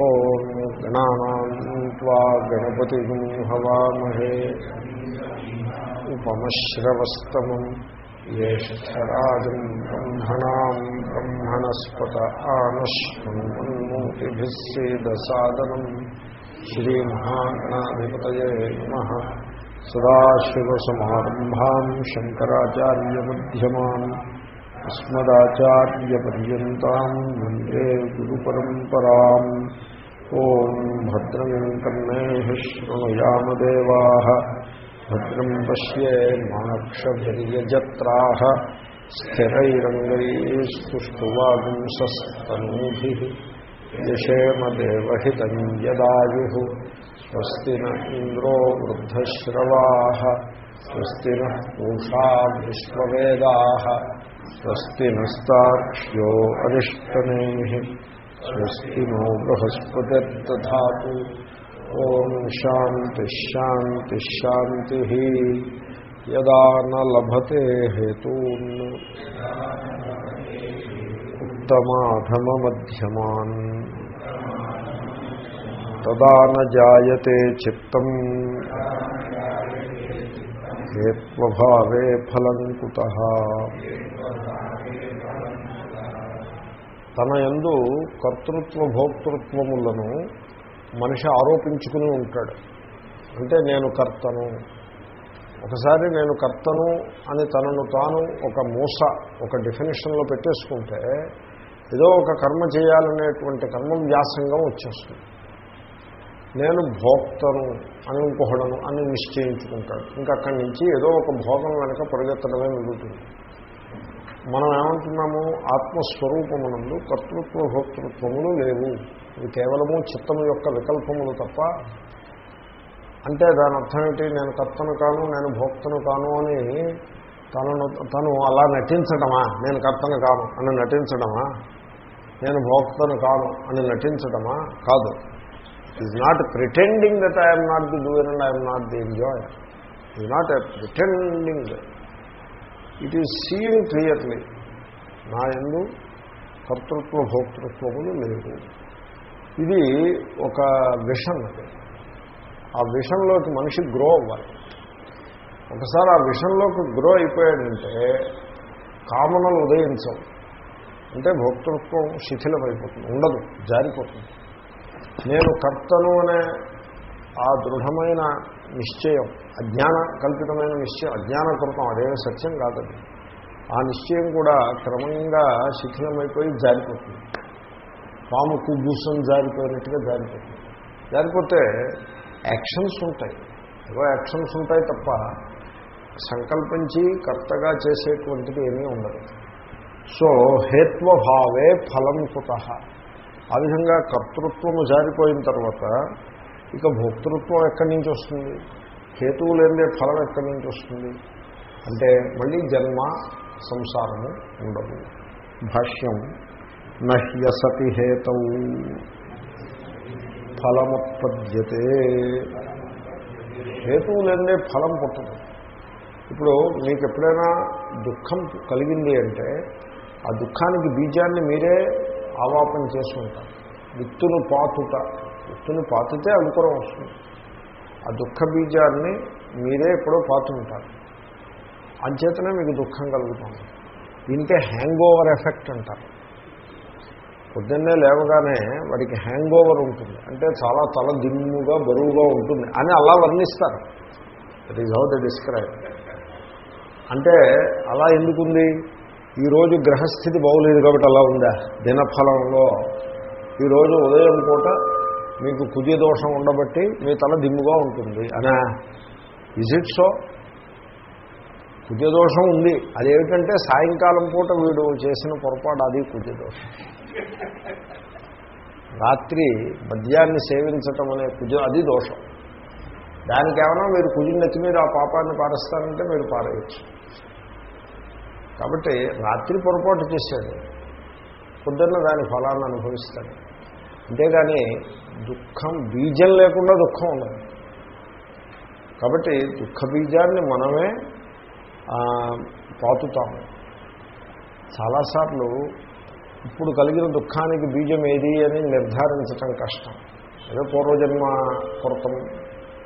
ఓం గణానా గణపతి హవామహే. ఉపమశ్రవస్తమం జ్యేష్టరాజం బ్రహ్మణా బ్రహ్మణస్పత ఆనశ్వన్మూర్తిభిः సేదసాదనం శ్రీమహాగణాధిపతయే శంకరాచార్యమ్యమాన్ అస్మదాచార్యపర్యంతం వందే గురుపరంపరాం. ఓం భద్రం కర్ణేః శృణుయామదేవా భద్రం పశ్యేమాక్షభిర్యజత్రాः స్థిరైరంగైస్తుష్టువాగుంసస్తనూభిः యశేమదేవహితం యదాయుः. స్వస్తి న ఇంద్రో వృద్ధశ్రవాः. స్వస్తి నः పూషా విశ్వవేదాः స్వస్తి నస్తాక్ష్యో అరిష్టనేమిः స్వస్తి నో బృహస్పతిర్దధాతు ఓం శాంతి యదా న లభతే హేతూన్ ఉత్తమాధమమధ్యమాన్ తదా నాయతే చిత్తం హేత్వభావే ఫలం కుత. తన యందు కర్తృత్వ భోక్తృత్వములను మనిషి ఆరోపించుకుని ఉంటాడు. అంటే నేను కర్తను. ఒకసారి నేను కర్తను అని తనను తాను ఒక మూస ఒక డెఫినేషన్లో పెట్టేసుకుంటే ఏదో ఒక కర్మ చేయాలనేటువంటి కర్మ వ్యాసంగం వచ్చేస్తుంది. నేను భోక్తను అని ఇంకొకడను అని నిశ్చయించుకుంటాడు. ఇంకా అక్కడి నుంచి ఏదో ఒక భోగం వెనక పరిగెత్తడమే మిగులుతుంది. మనం ఏమంటున్నాము? ఆత్మస్వరూపమునందు కర్తృత్వ భోక్తృత్వములు లేవు. ఇవి కేవలము చిత్తము యొక్క వికల్పములు తప్ప. అంటే దాని అర్థం ఏంటి? నేను కర్తను కాను నేను భోక్తను కాను అని తనను తను అలా నటించడమా? నేను కర్తను కాను అని నటించడమా? నేను భోక్తను కాను అని నటించడమా? కాదు. Is not pretending that I'm not the doer and I'm not the enjoy is not a pretending it is seeing clearly నా ఎందు కర్తృత్వ భోక్తృత్వములు లేవు. ఇది ఒక విషన్ అది. ఆ విషన్లోకి మనిషి గ్రో అవ్వాలి. ఒకసారి ఆ విషన్లోకి గ్రో అయిపోయాడంటే కామనలు ఉదయించవు. అంటే భోక్తృత్వం శిథిలమైపోతుంది ఉండదు జారిపోతుంది. నేను కర్తను అనే ఆ దృఢమైన నిశ్చయం అజ్ఞాన కల్పితమైన నిశ్చయం అజ్ఞాన అజ్ఞానకృతం అదేమి సత్యం కాదండి ఆ నిశ్చయం కూడా క్రమంగా శిథిలమైపోయి జారిపోతుంది. పాము కుగ్గుసం జారిపోయినట్టుగా జారిపోతుంది. జారిపోతే యాక్షన్స్ ఉంటాయి. ఏవో యాక్షన్స్ ఉంటాయి తప్ప సంకల్పించి కర్తగా చేసేటువంటిది ఏమీ ఉండదు. సో హేత్వభావే ఫలం కుత. ఆ విధంగా కర్తృత్వము జారిపోయిన తర్వాత ఇక భోక్తృత్వం ఎక్కడి నుంచి వస్తుంది? హేతువు లేదే ఫలం ఎక్కడి నుంచి వస్తుంది? అంటే మళ్ళీ జన్మ సంసారము ఉండదు. భాష్యం నహ్యసతి హేతౌ ఫలముత్పద్యతే. హేతువు లేదే ఫలం పుట్టదు. ఇప్పుడు మీకు ఎప్పుడైనా దుఃఖం కలిగింది అంటే ఆ దుఃఖానికి బీజాన్ని మీరే ఆవాపన చేసుకుంటారు. విత్తును పాతుట విత్తును పాతితే అనుకూలం వస్తుంది. ఆ దుఃఖ బీజాన్ని మీరే ఎప్పుడో పాతుంటారు. అంచేతనే మీకు దుఃఖం కలుగుతుంది. దీనికే హ్యాంగ్ ఓవర్ ఎఫెక్ట్ అంటారు. పొద్దున్నే లేవగానే వాడికి హ్యాంగ్ ఓవర్ ఉంటుంది. అంటే చాలా తల దిమ్ముగా బరువుగా ఉంటుంది అని అలా వర్ణిస్తారు. That is how the describe అంటే అలా ఎందుకుంది? ఈరోజు గ్రహస్థితి బాగులేదు కాబట్టి అలా ఉందా? దినఫలంలో. ఈరోజు ఉదయం పూట మీకు కుజ దోషం ఉండబట్టి మీ తల దిమ్ముగా ఉంటుంది. అనా? ఇజ్ ఇట్ సో కుజదోషం ఉంది. అదేమిటంటే సాయంకాలం పూట వీడు చేసిన పొరపాటు అది కుజదోషం రాత్రి మద్యాన్ని సేవించటం అనే కుజ అది దోషం. దానికేమైనా మీరు కుజిని నెత్తి మీరు ఆ పాపాన్ని పారేస్తారంటే మీరు పారేయచ్చు. కాబట్టి రాత్రి పొరపాటు చేశాడు. పొద్దున్న దాని ఫలాన్ని అనుభవిస్తాడు. అంతేగాని దుఃఖం బీజం లేకుండా దుఃఖం ఉండదు. కాబట్టి దుఃఖ బీజాన్ని మనమే పాతుతాము చాలాసార్లు ఇప్పుడు కలిగిన దుఃఖానికి బీజం ఏది అని నిర్ధారించటం కష్టం. ఏదో పూర్వజన్మ కొరతం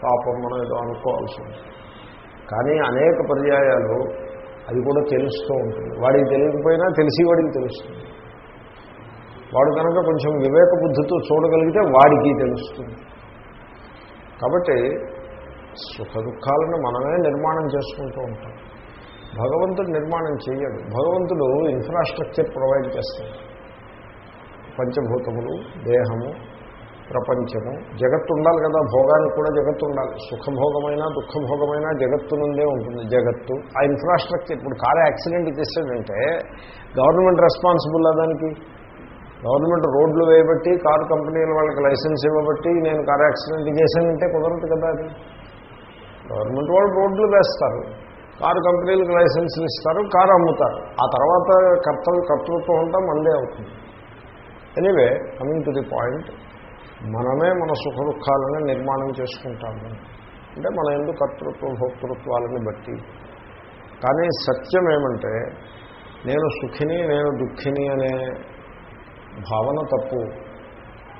పాపం మనం ఏదో అనుకోవాల్సి ఉంది కానీ అనేక పర్యాయాలు అది కూడా తెలుస్తూ ఉంటుంది. వాడికి తెలియకపోయినా తెలిసి వాడికి తెలుస్తుంది. వాడు కనుక కొంచెం వివేక బుద్ధితో చూడగలిగితే వాడికి తెలుస్తుంది. కాబట్టి సుఖ దుఃఖాలను మనమే నిర్మాణం చేసుకుంటూ ఉంటాం. భగవంతుడు నిర్మాణం చేయడు భగవంతుడు ఇన్ఫ్రాస్ట్రక్చర్ ప్రొవైడ్ చేస్తాడు. పంచభూతములు దేహము ప్రపంచము. జగత్తు ఉండాలి కదా భోగానికి కూడా జగత్తు ఉండాలి. సుఖభోగమైన దుఃఖభోగమైన జగత్తు నుండే ఉంటుంది. జగత్తు. ఆ ఇన్ఫ్రాస్ట్రక్చర్ ఇప్పుడు కారు యాక్సిడెంట్ చేశాడంటే గవర్నమెంట్ రెస్పాన్సిబుల్ దానికి? గవర్నమెంట్ రోడ్లు వేయబట్టి కారు కంపెనీల వాళ్ళకి లైసెన్స్ ఇవ్వబట్టి నేను కారు యాక్సిడెంట్ చేశానంటే కుదరదు కదా అది? గవర్నమెంట్ వాళ్ళు రోడ్లు వేస్తారు. కారు కంపెనీలకు లైసెన్సులు ఇస్తారు కారు అమ్ముతారు. ఆ తర్వాత కర్తవ్య కర్తృత్వం అంతా మందే అవుతుంది. Anyway coming to the point మనమే మన సుఖ దుఃఖాలను నిర్మాణం చేసుకుంటాము. అంటే మన ఎందుకు కర్తృత్వ భోక్తృత్వాలని బట్టి. కానీ సత్యం ఏమంటే నేను సుఖిని నేను దుఃఖిని అనే భావన తప్పు.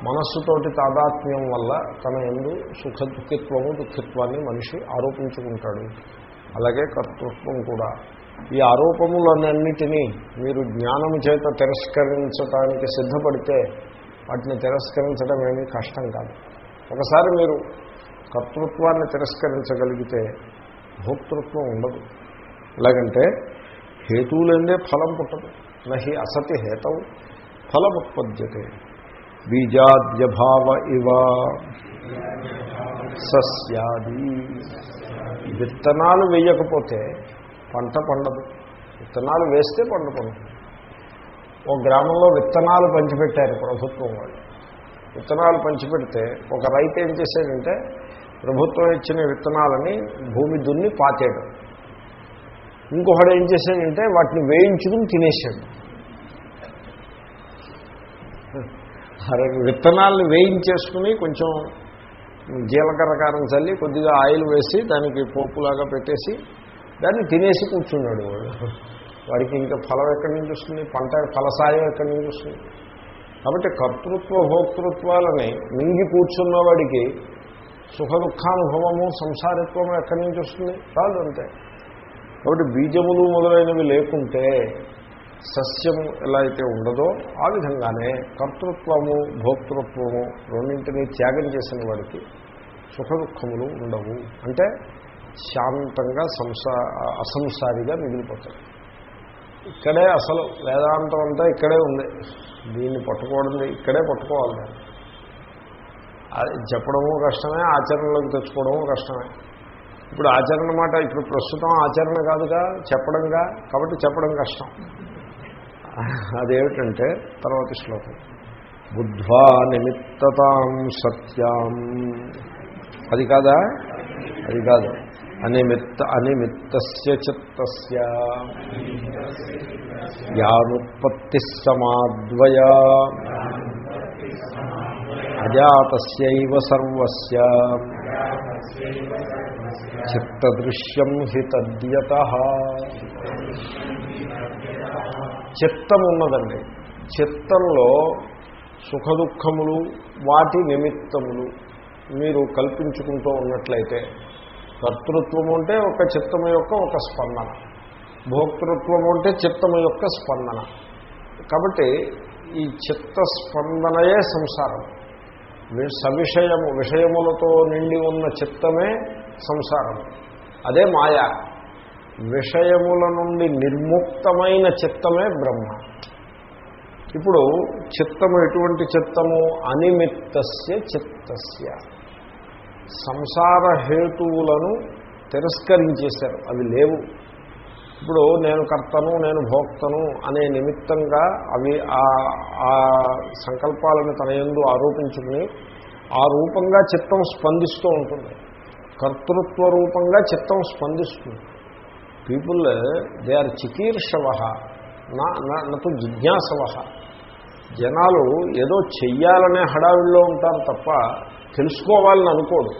మనస్సుతోటి తాదాత్మ్యం వల్ల తన ఎందు సుఖ దుఃఖిత్వము దుఃఖిత్వాన్ని మనిషి ఆరోపించుకుంటాడు. అలాగే కర్తృత్వం కూడా. ఈ ఆరోపములన్నింటినీ మీరు జ్ఞానం చేత తిరస్కరించటానికి సిద్ధపడితే వాటిని తిరస్కరించడం ఏమీ కష్టం కాదు. ఒకసారి మీరు కర్తృత్వాన్ని తిరస్కరించగలిగితే భోక్తృత్వం ఉండదు. ఎలాగంటే హేతువులందే ఫలం పుట్టదు. నహి అసతి హేతవు ఫలముత్పద్యతే బీజాద్యభావ ఇవ సస్యాది. విత్తనాలు వేయకపోతే పంట పండదు. విత్తనాలు వేస్తే పంట పండుతుంది. ఒక గ్రామంలో విత్తనాలు పంచిపెట్టారు ప్రభుత్వం వాళ్ళు. విత్తనాలు పంచిపెడితే ఒక రైతు ఏం చేశాడంటే ప్రభుత్వం ఇచ్చిన విత్తనాలని భూమి దున్ని పాతేయడం. ఇంకొకడు ఏం చేశాడంటే వాటిని వేయించుకుని తినేసాడు అరే విత్తనాలను వేయించేసుకుని కొంచెం జీలకర్ర కారం చల్లి కొద్దిగా ఆయిల్ వేసి దానికి పోపులాగా పెట్టేసి దాన్ని తినేసి కూర్చున్నాడు వాడు. వాడికి ఇంకా ఫలం ఎక్కడి నుంచి వస్తుంది? పంట ఫలసాయం ఎక్కడి నుంచి వస్తుంది? కాబట్టి కర్తృత్వ భోక్తృత్వాలని మింగి కూర్చున్న వాడికి సుఖ దుఃఖానుభవము సంసారిత్వము ఎక్కడి నుంచి వస్తుంది? కాదు అంతే. కాబట్టి బీజములు మొదలైనవి లేకుంటే సస్యము ఎలా అయితే ఉండదో ఆ విధంగానే కర్తృత్వము భోక్తృత్వము రెండింటినీ త్యాగం చేసిన వాడికి సుఖ దుఃఖములు ఉండవు. అంటే శాంతంగా సంసా అసంసారిగా మిగిలిపోతాడు. ఇక్కడే అసలు వేదాంతం అంతా ఇక్కడే ఉంది. దీన్ని పట్టుకోవడం ఇక్కడే పట్టుకోవాలి. అది చెప్పడము కష్టమే ఆచరణలోకి తెచ్చుకోవడము కష్టమే. ఇప్పుడు ఆచరణ మాట ఇప్పుడు ప్రస్తుతం ఆచరణ కాదుగా చెప్పడంగా కాబట్టి చెప్పడం కష్టం. అదేమిటంటే తర్వాత శ్లోకం. బుద్ధ్వా నిమిత్తతాం సత్యాం. అది కాదా? అది కాదు. అనిమిత్త అనిమిత్తస్య చిత్తస్య. యానుత్పత్తి సమాద్వయా అజాతస్యైవ సర్వస్య. చిత్తదృశ్యం హి తద్యత. చిత్తం ఉన్నదండి చిత్తంలో సుఖదుఖములు వాటి నిమిత్తములు మీరు కల్పించుకుంటూ ఉన్నట్లయితే కర్తృత్వము అంటే ఒక చిత్తము యొక్క ఒక స్పందన. భోక్తృత్వము అంటే చిత్తము యొక్క స్పందన. కాబట్టి ఈ చిత్త స్పందనయే సంసారం. సవిషయము విషయములతో నిండి ఉన్న చిత్తమే సంసారం. అదే మాయా. విషయముల నుండి నిర్ముక్తమైన చిత్తమే బ్రహ్మ. ఇప్పుడు చిత్తము ఎటువంటి చిత్తము? అనిమిత్తస్య చిత్తస్య. సంసార హేతువులను తిరస్కరించేశారు. అవి లేవు. ఇప్పుడు నేను కర్తను నేను భోక్తను అనే నిమిత్తంగా అవి ఆ సంకల్పాలను తన ఎందు ఆరోపించుకుని ఆ రూపంగా చిత్తం స్పందిస్తూ ఉంటుంది. కర్తృత్వ రూపంగా చిత్తం స్పందిస్తుంది. పీపుల్ దే ఆర్ చికీర్షవ నటు జిజ్ఞాసవ జనాలు ఏదో చెయ్యాలనే హడావిడిలో ఉంటారు తప్ప తెలుసుకోవాలని అనుకోదు.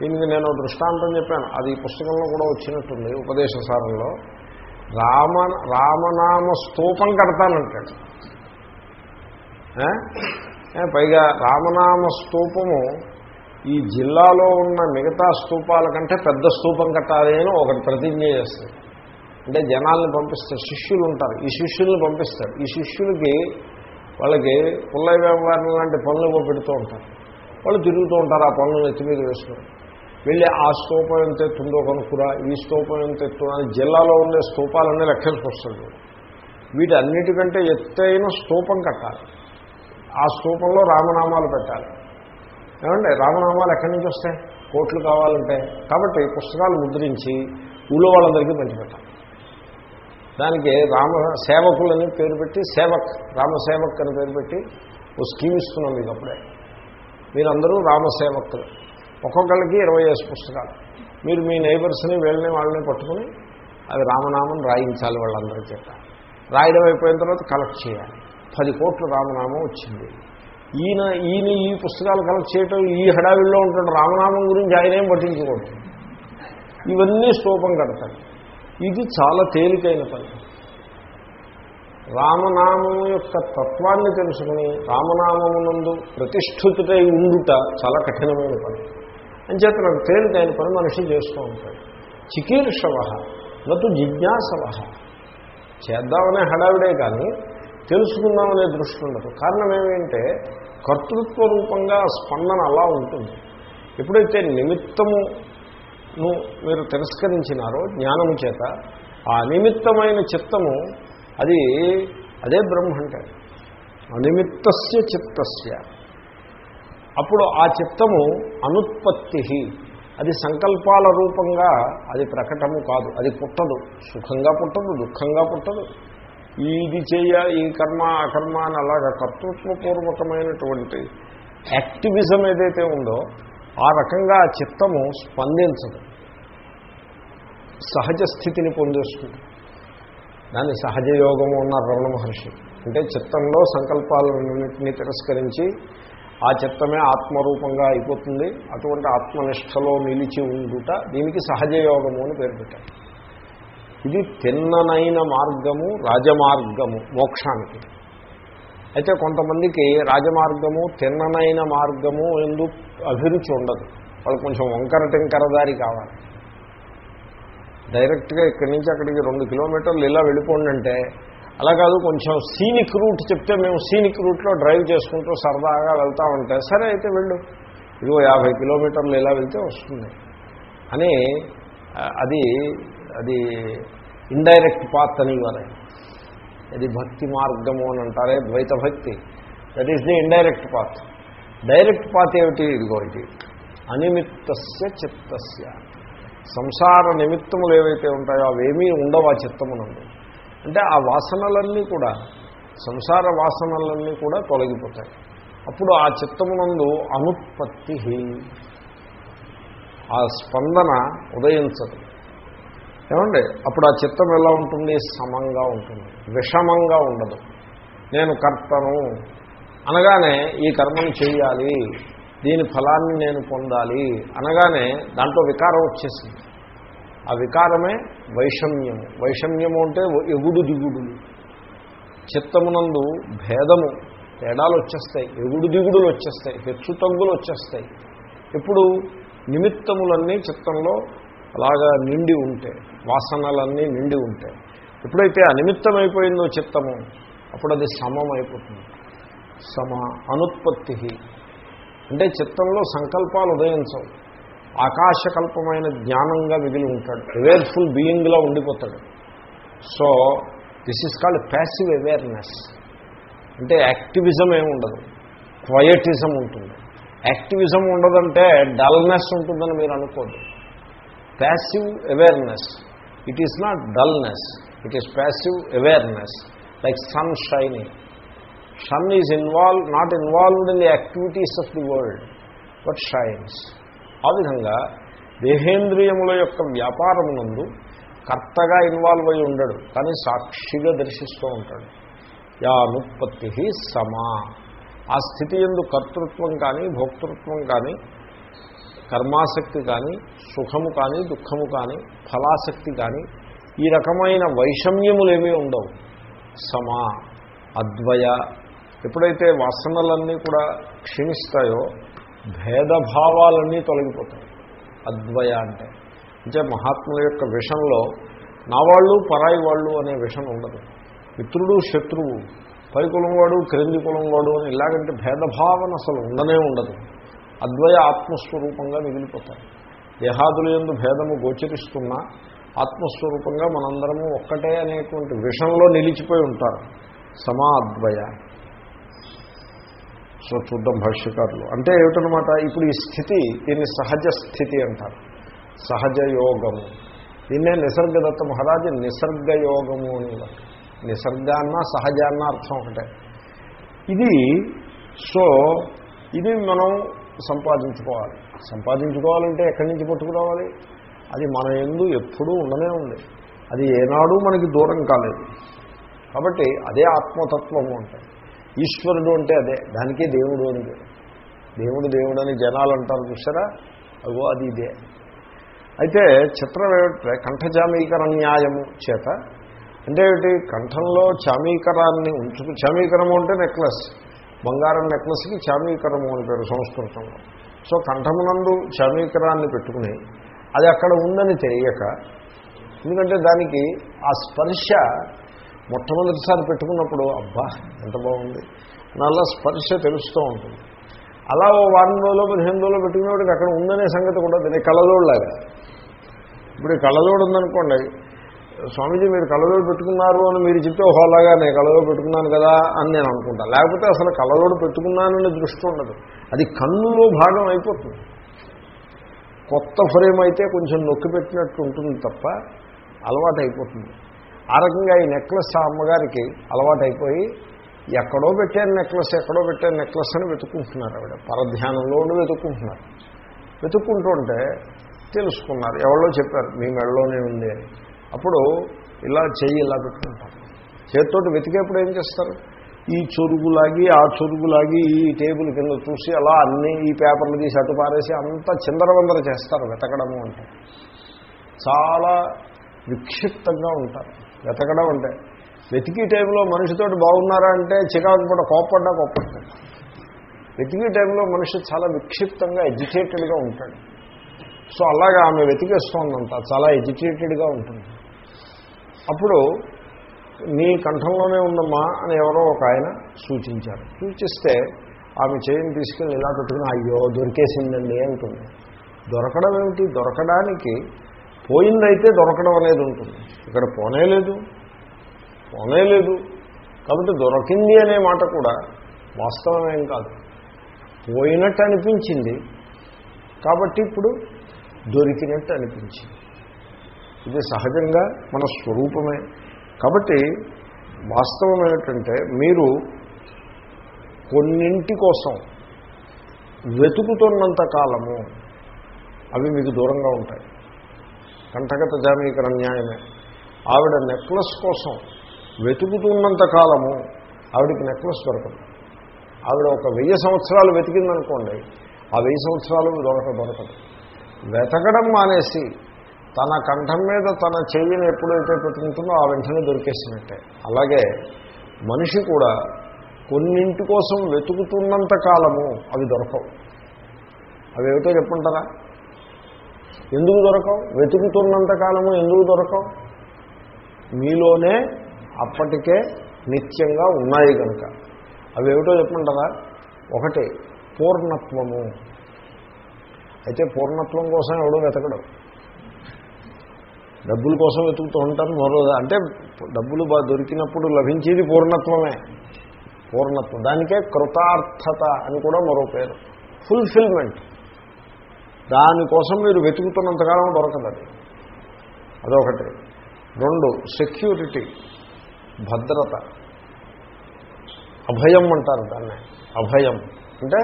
దీనికి నేను దృష్టాంతం చెప్పాను. అది ఈ పుస్తకంలో కూడా వచ్చినట్టుంది ఉపదేశ సారంలో. రామ రామనామ స్తూపం కడతానంటాడు. పైగా రామనామ స్తూపము ఈ జిల్లాలో ఉన్న మిగతా స్తూపాల కంటే పెద్ద స్తూపం కట్టాలి అని ఒకటి ప్రతిజ్ఞ చేస్తుంది అంటే జనాల్ని పంపిస్తారు శిష్యులు ఉంటారు. ఈ శిష్యుల్ని పంపిస్తారు ఈ శిష్యులకి వాళ్ళకి పుల్లయ్య వ్యవహారం లాంటి పనులు పెడుతూ ఉంటారు. వాళ్ళు తిరుగుతూ ఉంటారు ఆ పనులను ఎత్తి మీద వేసుకుని. వెళ్ళి ఆ స్తూపం ఎంత ఎత్తుందో కనుక్కురా ఈ స్తూపం ఎంత ఎత్తు అని జిల్లాలో ఉండే స్తూపాలన్నీ వస్తుంది వీటన్నిటికంటే ఎత్తైన స్తూపం కట్టాలి. ఆ స్తూపంలో రామనామాలు పెట్టాలి. ఏమంటే రామనామాలు ఎక్కడి నుంచి వస్తాయి? కోట్లు కావాలంటే. కాబట్టి పుస్తకాలు ముద్రించి ఊళ్ళో వాళ్ళందరికీ పంచిపెట్టాలి. దానికి రామ సేవకులని పేరు పెట్టి సేవక్ రామసేవక్ అని పేరు పెట్టి ఓ స్కీమ్ ఇస్తున్నాం మీకు అప్పుడే. మీరందరూ రామసేవకులు. ఒక్కొక్కళ్ళకి ఇరవై వేసి పుస్తకాలు. మీరు మీ నైబర్స్ని వీళ్ళని వాళ్ళని పట్టుకుని అది రామనామం రాయించాలి వాళ్ళందరి చేత రాయడం అయిపోయిన తర్వాత కలెక్ట్ చేయాలి. పది కోట్ల రామనామం వచ్చింది. ఈయన ఈయన ఈ పుస్తకాలు కలెక్ట్ చేయటం ఈ హడావిల్లో ఉంటాడు రామనామం గురించి ఆయన ఏం ఇవన్నీ స్తూపం కడతాడు. ఇది చాలా తేలికైన పని. రామనామం యొక్క తత్వాన్ని తెలుసుకుని రామనామమునందు ప్రతిష్ఠితుడై ఉండుట చాలా కఠినమైన పని. అంచేత నాకు తేలికైన పని మనిషి చేస్తూ ఉంటాడు. చికీర్షవ నటు జిజ్ఞాసవ. చేద్దామనే హడావిడే కానీ తెలుసుకుందామనే దృష్టి ఉండదు. కారణం ఏమిటంటే కర్తృత్వ రూపంగా స్పందన అలా ఉంటుంది. ఎప్పుడైతే నిమిత్తమును మీరు తిరస్కరించినారో జ్ఞానము చేత ఆ నిమిత్తమైన చిత్తము అది అదే బ్రహ్మ అంటే అనిమిత్తస్య చిత్తస్య. అప్పుడు ఆ చిత్తము అనుత్పత్తి అది సంకల్పాల రూపంగా అది ప్రకటము కాదు. అది పుట్టదు. సుఖంగా పుట్టదు దుఃఖంగా పుట్టదు. ఇది చేయ ఈ కర్మ అకర్మ అని అలాగా కర్తృత్వపూర్వకమైనటువంటి యాక్టివిజం ఏదైతే ఉందో ఆ రకంగా ఆ చిత్తము స్పందించదు. సహజ స్థితిని పొందేస్తుంది. దాన్ని సహజయోగము అన్నారు రమణ మహర్షి. అంటే చిత్తంలో సంకల్పాలన్నింటినీ తిరస్కరించి ఆ చిత్తమే ఆత్మరూపంగా అయిపోతుంది. అటువంటి ఆత్మనిష్టలో నిలిచి ఉండుట దీనికి సహజయోగము అని పేరు పెట్టారు. ఇది తిన్ననైన మార్గము రాజమార్గము మోక్షానికి. అయితే కొంతమందికి రాజమార్గము తిన్ననైన మార్గము ఎందు అభిరుచి ఉండదు. వాళ్ళు కొంచెం వంకర టెంకర దారి కావాలి. డైరెక్ట్గా ఇక్కడి నుంచి అక్కడికి రెండు కిలోమీటర్లు ఇలా వెళ్ళిపోండి అంటే అలా కాదు కొంచెం సీనిక్ రూట్ చెప్తే మేము సీనిక్ రూట్లో డ్రైవ్ చేసుకుంటూ సరదాగా వెళ్తూ ఉంటే సరే అయితే వెళ్ళు. ఇదిగో యాభై కిలోమీటర్లు ఇలా వెళ్తే వస్తుంది. అని అది అది ఇండైరెక్ట్ పాత్ అని ఇవ్వాలి. అది భక్తి మార్గము అని అంటారే ద్వైత భక్తి. That is the indirect path direct path ఏమిటి? ఇదిగో ఇది. అనిమిత్తస్య చిత్తస్య. సంసార నిమిత్తములు ఏవైతే ఉంటాయో అవేమీ ఉండవు ఆ చిత్తమునందు. అంటే ఆ వాసనలన్నీ కూడా సంసార వాసనలన్నీ కూడా తొలగిపోతాయి. అప్పుడు ఆ చిత్తమునందు అనుత్పత్తి ఆ స్పందన ఉదయించదు. ఏమండి? అప్పుడు ఆ చిత్తం ఎలా ఉంటుంది? సమంగా ఉంటుంది. విషమంగా ఉండదు. నేను కర్తను అనగానే ఈ కర్మను చేయాలి దీని ఫలాన్ని నేను పొందాలి అనగానే దాంట్లో వికారం వచ్చేసింది. ఆ వికారమే వైషమ్యము. వైషమ్యము అంటే ఎగుడు దిగుడులు. చిత్తమునందు భేదము తేడాలు వచ్చేస్తాయి. ఎగుడు దిగుడులు వచ్చేస్తాయి. హెచ్చు తగ్గులు వచ్చేస్తాయి. ఇప్పుడు నిమిత్తములన్నీ చిత్తంలో అలాగా నిండి ఉంటే వాసనలన్నీ నిండి ఉంటాయి ఎప్పుడైతే అనిమిత్తమైపోయిందో చిత్తము అప్పుడు అది సమం అయిపోతుంది సమ అనుత్పత్తి అంటే చిత్తంలో సంకల్పాలు ఉదయించవు. ఆకాశకల్పమైన జ్ఞానంగా మిగిలి ఉంటాడు. అవేర్ఫుల్ బీయింగ్లా ఉండిపోతాడు. So this is called passive awareness అంటే యాక్టివిజం ఏమి ఉండదు. క్వయటిజం ఉంటుంది. యాక్టివిజం ఉండదంటే డల్నెస్ ఉంటుందని మీరు అనుకోదు passive awareness it is not dullness it is passive awareness like sun shining sun is involve not involved in the activities of the world but shines ఆ విధంగా దేహేంద్రియముల యొక్క వ్యాపారమునందు కర్తగా ఇన్వాల్వ్ అయి ఉండడు కానీ సాక్షిగా దర్శిస్తూ ఉంటాడు. యానుత్పత్తి సమా. ఆ స్థితి ఎందు కర్తృత్వం కానీ భోక్తృత్వం కానీ కర్మాసక్తి కానీ సుఖము కానీ దుఃఖము కానీ ఫలాసక్తి కానీ ఈ రకమైన వైషమ్యములేమీ ఉండవు. సమా అద్వయ ఎప్పుడైతే వాసనలన్నీ కూడా క్షీణిస్తాయో భేదభావాలన్నీ తొలగిపోతాయి. అద్వయ అంటే. అంటే మహాత్ముల యొక్క విషంలో నా వాళ్ళు పరాయి వాళ్ళు అనే విషం ఉండదు. మిత్రుడు శత్రువు పై కులం వాడు క్రింది కులం వాడు అని ఇలాగంటే భేదభావన అసలు ఉండనే ఉండదు. అద్వయ ఆత్మస్వరూపంగా మిగిలిపోతాయి. దేహాదులు ఎందు భేదము గోచరిస్తున్నా ఆత్మస్వరూపంగా మనందరము ఒక్కటే అనేటువంటి విషంలో నిలిచిపోయి ఉంటారు. సమా అద్వయ సో చూద్దాం భాష్యకారులు అంటే ఏమిటనమాట ఇప్పుడు ఈ స్థితి దీన్ని సహజ స్థితి అంటారు. సహజ యోగము. దీన్నే నిసర్గదత్త మహారాజు నిసర్గయోగము అనేవారు నిసర్గాన్న సహజాన్న అర్థం ఒకటే. ఇది సో ఇది మనం సంపాదించుకోవాలి. సంపాదించుకోవాలంటే ఎక్కడి నుంచి పట్టుకురావాలి? అది మన ఎందు ఎప్పుడూ ఉండనే ఉంది అది ఏనాడు మనకి దూరం కాలేదు. కాబట్టి అదే ఆత్మతత్వము అంటే. ఈశ్వరుడు అంటే అదే దానికే దేవుడు అని దేవుడు దేవుడు అని జనాలు అంటారు చూసారా అగో అది ఇదే. అయితే చిత్రం ఏమిటంటే కంఠజామీకర న్యాయము చేత అంటే ఏమిటి? కంఠంలో చామీకరాన్ని ఉంచుకు చామీకరము అంటే నెక్లెస్. బంగారం నెక్లెస్కి చామీకరము అని పేరు సంస్కృతంలో. సో కంఠమునందు చామీకరాన్ని పెట్టుకుని అది అక్కడ ఉందని తెలియక ఎందుకంటే దానికి ఆ స్పర్శ మొట్టమొదటిసారి పెట్టుకున్నప్పుడు అబ్బా ఎంత బాగుంది. నల్ల స్పర్శ తెలుస్తూ ఉంటుంది. అలా ఓ వారం రోజులో పదిహేను రోజులు పెట్టుకునేవాడికి అక్కడ ఉందనే సంగతి కూడా తెలియదు. కళ్ళజోడులాగా ఇప్పుడు ఈ ఉందనుకోండి స్వామీజీ మీరు కళ్ళజోడు పెట్టుకున్నారు అని మీరు చెప్తే ఓహోలాగా నేను కళలో పెట్టుకున్నాను కదా అని నేను అనుకుంటా. లేకపోతే అసలు కళ్ళజోడు పెట్టుకున్నానని దృష్టి ఉండదు. అది కన్నులో భాగం అయిపోతుంది. కొత్త ఫ్రేమ్ అయితే కొంచెం నొక్కి పెట్టినట్టు ఉంటుంది తప్ప అలవాటు అయిపోతుంది ఆ రకంగా ఈ నెక్లెస్ ఆ అమ్మగారికి అలవాటైపోయి ఎక్కడో పెట్టాను నెక్లెస్ ఎక్కడో పెట్టాను నెక్లెస్ అని వెతుక్కుంటున్నారు ఆవిడ. పరధ్యానంలో ఉండి వెతుక్కుంటున్నారు. వెతుక్కుంటుంటే తెలుసుకున్నారు. ఎవరో చెప్పారు మీ మెడలోనే ఉంది అని. అప్పుడు ఇలా చెయ్యి ఇలా పెట్టుకుంటారు. చేతితోటి వెతికేప్పుడు ఏం చేస్తారు? ఈ చొరుగులాగి ఆ చొరుగులాగి ఈ టేబుల్ కింద చూసి అలా అన్నీ ఈ పేపర్లు తీసి అటు పారేసి అంతా చిందరవందర చేస్తారు వెతకడము అంటే. చాలా విక్షిప్తంగా ఉంటారు. వెతకడం అంటే. వెతికి టైంలో మనిషితోటి బాగున్నారా అంటే చికాకు కూడా కోప్పడ్డా కోప్పడతాడు వెతికి టైంలో మనిషి చాలా విక్షిప్తంగా ఎడ్యుకేటెడ్గా ఉంటాడు. సో అలాగా ఆమె వెతికేస్తోందంత చాలా ఎడ్యుకేటెడ్గా ఉంటుంది. అప్పుడు నీ కంఠంలోనే ఉందమ్మా అని ఎవరో ఒక ఆయన సూచించారు. సూచిస్తే ఆమె చేయని తీసుకెళ్ళి ఇలా పెట్టుకుని అయ్యో దొరికేసిందండి అంటుంది. దొరకడం ఏమిటి? దొరకడానికి పోయిందైతే దొరకడం అనేది ఉంటుంది. ఇక్కడ పోనే లేదు పోనే లేదు. కాబట్టి దొరకింది అనే మాట కూడా వాస్తవమేం కాదు. పోయినట్టు అనిపించింది కాబట్టి ఇప్పుడు దొరికినట్టు అనిపించింది. ఇది సహజంగా మన స్వరూపమే. కాబట్టి వాస్తవం ఏమిటంటే మీరు కొన్నింటి కోసం వెతుకుతున్నంత కాలము అవి మీకు దూరంగా ఉంటాయి. కంఠగత జామీకర న్యాయమే ఆవిడ నెక్లెస్ కోసం వెతుకుతున్నంత కాలము ఆవిడకి నెక్లెస్ దొరకదు. ఆవిడ ఒక వెయ్యి సంవత్సరాలు వెతికిందనుకోండి ఆ వెయ్యి సంవత్సరాలు దొరక దొరకదు. వెతకడం మానేసి తన కంఠం మీద తన చెయ్యిని ఎప్పుడైతే పెట్టుకుంటుందో ఆ వెంటనే దొరికేసినట్టే. అలాగే మనిషి కూడా కొన్నింటి కోసం వెతుకుతున్నంత కాలము అవి దొరకవు. అవి ఏమిటో చెప్పుంటారా ఎందుకు దొరకవు? వెతుకుతున్నంత కాలము ఎందుకు దొరకవు? మీలోనే అప్పటికే నిత్యంగా ఉన్నాయి కనుక. అవి ఏమిటో చెప్పమంటారా? ఒకటి పూర్ణత్వము. అయితే పూర్ణత్వం కోసం ఎవడో వెతకడం. డబ్బుల కోసం వెతుకుతూ ఉంటారు మరో అంటే డబ్బులు బాగా దొరికినప్పుడు లభించేది పూర్ణత్వమే. పూర్ణత్వం. దానికే కృతార్థత అని కూడా మరో పేరు. ఫుల్ఫిల్మెంట్ దానికోసం మీరు వెతుకుతున్నంతకాలం దొరకదండి అదొకటి. రెండు సెక్యూరిటీ భద్రత. అభయం అంటారు దాన్ని. అభయం. అంటే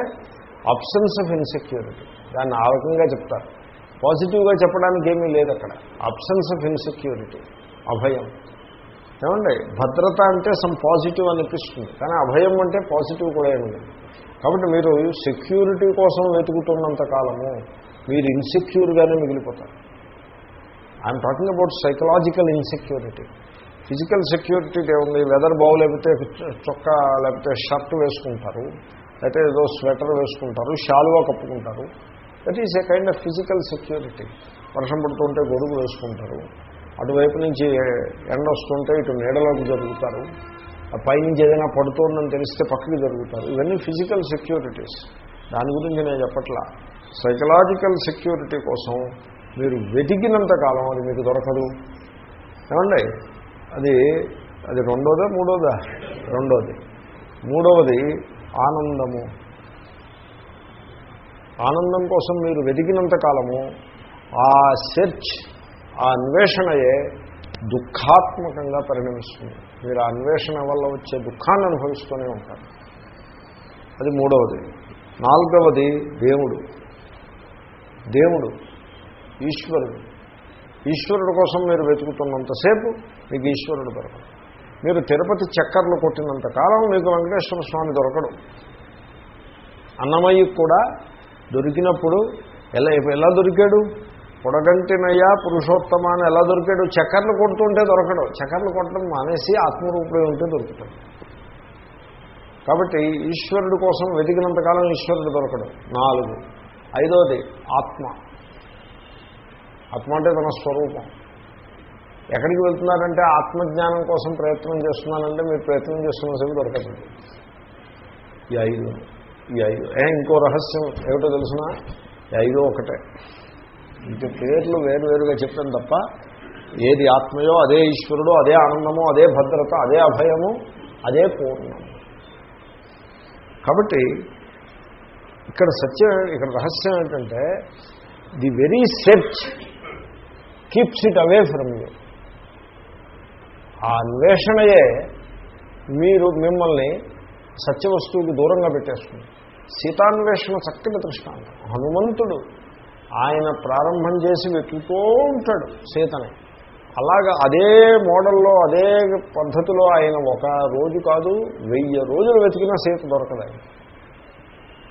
అబ్సెన్స్ ఆఫ్ ఇన్సెక్యూరిటీ దాన్ని ఆ రకంగా చెప్తారు. పాజిటివ్గా చెప్పడానికి ఏమీ లేదు అక్కడ. అబ్సెన్స్ ఆఫ్ ఇన్సెక్యూరిటీ అభయం. ఏమండి? భద్రత అంటే సమ్ పాజిటివ్ అనిపిస్తుంది. కానీ అభయం అంటే పాజిటివ్ కూడా ఏమి లేదు. కాబట్టి మీరు సెక్యూరిటీ కోసం వెతుకుతున్నంత కాలము మీరు ఇన్సెక్యూర్గానే మిగిలిపోతారు. I'm talking about psychological insecurity physical security ఏముంది? వెదర్ బాగోలేకపోతే చొక్కా లేకపోతే షర్ట్ వేసుకుంటారు లేకపోతే ఏదో స్వెటర్ వేసుకుంటారు షాలువా కప్పుకుంటారు. That is a kind of physical security వర్షం పడుతుంటే గొడుగు వేసుకుంటారు. అటువైపు నుంచి ఎండ వస్తుంటే ఇటు నీడలోకి జరుగుతారు. పైనుంచి ఏదైనా పడుతుందని తెలిస్తే పక్కకి జరుగుతారు. ఇవన్నీ ఫిజికల్ సెక్యూరిటీస్ దాని గురించి నేను చెప్పట్లా. సైకలాజికల్ సెక్యూరిటీ కోసం మీరు వెతికినంత కాలం అది మీకు దొరకదు. ఏమండి? అది అది రెండోదా మూడోదా? రెండోది. మూడవది ఆనందము. ఆనందం కోసం మీరు వెతికినంత కాలము ఆ సెర్చ్ ఆ అన్వేషణయే దుఃఖాత్మకంగా పరిణమిస్తుంది. మీరు ఆ అన్వేషణ వల్ల వచ్చే దుఃఖాన్ని అనుభవిస్తూనే ఉంటారు. అది మూడవది. నాలుగవది దేవుడు. దేవుడు ఈశ్వరుడు. ఈశ్వరుడు కోసం మీరు వెతుకుతున్నంతసేపు మీకు ఈశ్వరుడు దొరకడు. మీరు తిరుపతి చక్కర్లు కొట్టినంత కాలం మీకు వెంకటేశ్వర స్వామి దొరకడు. అన్నమయ్య కూడా దొరికినప్పుడు ఎలా ఎలా దొరికాడు? పొడగంటినయ్యా పురుషోత్తమ అని ఎలా దొరికాడు? చక్కర్లు కొడుతుంటే దొరకడు. చక్కర్లు కొట్టడం మానేసి ఆత్మరూపే ఉంటే దొరుకుతాడు. కాబట్టి ఈశ్వరుడు కోసం వెతికినంతకాలం ఈశ్వరుడు దొరకడు. నాలుగు. ఐదోది ఆత్మ. ఆత్మ అంటే తన స్వరూపం. ఎక్కడికి వెళ్తున్నారంటే ఆత్మజ్ఞానం కోసం ప్రయత్నం చేస్తున్నానంటే మీరు ప్రయత్నం చేస్తున్న సేపు దొరకదు ఈ ఐదు ఈ ఐదు. ఏ ఇంకో రహస్యం ఏమిటో తెలిసిన? ఈ ఐదు ఒకటే. ఇంక పేర్లు వేరువేరుగా చెప్పాను తప్ప ఏది ఆత్మయో అదే ఈశ్వరుడు అదే ఆనందము అదే భద్రత అదే అభయము అదే పూర్ణము కాబట్టి ఇక్కడ సత్యం ఇక్కడ రహస్యం ఏంటంటే the very search keeps it away from you. ఆ అన్వేషణయే మీరు మిమ్మల్ని సత్యవస్తువుకి దూరంగా పెట్టేస్తుంది. సీతాన్వేషణ చక్కటి దృష్టాంతం. హనుమంతుడు ఆయన ప్రారంభం చేసి వెతుకుతూ ఉంటాడు సీతని. అలాగా అదే మోడల్లో అదే పద్ధతిలో ఆయన ఒక రోజు కాదు వెయ్యి రోజులు వెతికినా సీత దొరకదు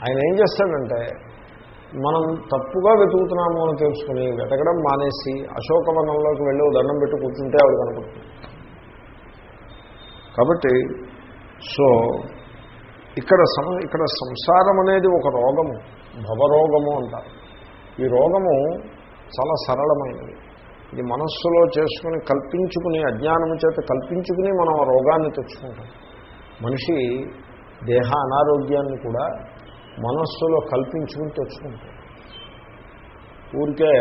ఆయన ఏం చేస్తాడంటే మనం తప్పుగా వెతుకుతున్నాము అని తెలుసుకుని వెతకడం మానేసి అశోకవనంలోకి వెళ్ళి దండం పెట్టి కూర్చుంటే ఆవిడ కనపడుతుంది. కాబట్టి సో ఇక్కడ సం ఇక్కడ సంసారం అనేది ఒక రోగము భవరోగము అంటారు. ఈ రోగము చాలా సరళమైనది. ఇది మనస్సులో చేసుకుని కల్పించుకుని అజ్ఞానము చేత కల్పించుకుని మనం ఆ రోగాన్ని తెచ్చుకుంటాం. మనిషి దేహ అనారోగ్యాన్ని కూడా మనస్సులో కల్పించుకుని తెచ్చుకుంటాం. ఊరికే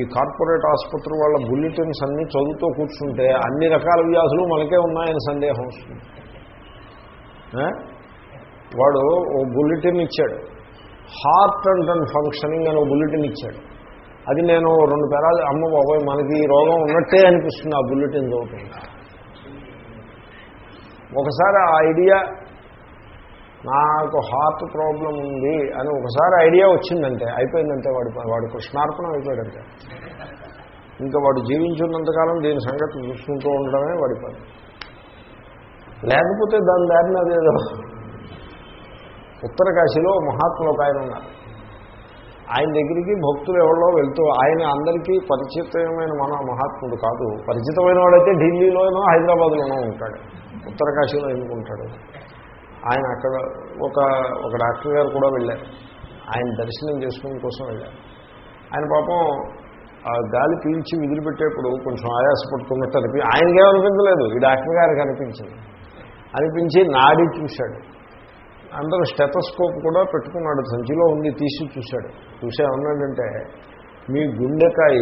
ఈ కార్పొరేట్ ఆసుపత్రి వాళ్ళ బుల్లెటిన్స్ అన్నీ చదువుతూ కూర్చుంటే అన్ని రకాల వ్యాధులు మనకే ఉన్నాయని సందేహం వస్తుంది. వాడు ఓ బుల్లెటిన్ ఇచ్చాడు. హార్ట్ అండ్ అండ్ ఫంక్షనింగ్ అని ఒక బుల్లెటిన్ ఇచ్చాడు. అది నేను రెండు పేరాలు అమ్మ బాబోయ్ మనకి ఈ రోగం ఉన్నట్టే అనిపిస్తుంది ఆ బుల్లెటిన్ చదువుతుంది ఒకసారి ఆ ఐడియా నాకు హార్ట్ ప్రాబ్లం ఉంది అని ఒకసారి ఐడియా వచ్చిందంటే అయిపోయిందంటే వాడి వాడు కృష్ణార్పణం అయిపోయాడంటే. ఇంకా వాడు జీవించున్నంతకాలం దీని సంగతి చూసుకుంటూ ఉండడమే వాడి పని. లేకపోతే దాని దారిన అదేదో ఉత్తరకాశీలో మహాత్ములు ఒక ఆయన ఉన్నారు. ఆయన దగ్గరికి భక్తులు ఎవరో వెళ్తూ ఆయన అందరికీ పరిచితమైన మన మహాత్ముడు కాదు. పరిచితమైన వాడైతే ఢిల్లీలోనో హైదరాబాద్లోనో ఉంటాడు. ఉత్తరకాశీలో ఎందుకు ఎందుకుంటాడు ఆయన అక్కడ ఒక ఒక డాక్టర్ గారు కూడా వెళ్ళారు. ఆయన దర్శనం చేసుకునే కోసం వెళ్ళారు. ఆయన పాపం ఆ గాలి పీల్చి విదిలిపెట్టేప్పుడు కొంచెం ఆయాసపడుతున్నట్టు అనిపి ఆయనకేమనిపించలేదు ఈ డాక్టర్ గారికి అనిపించింది. అనిపించి నాడి చూశాడు. అందరూ స్టెటస్కోప్ కూడా పెట్టుకున్నాడు. సంచిలో ఉంది తీసి చూశాడు. చూసే ఉన్నాడంటే మీ గుండెకాయ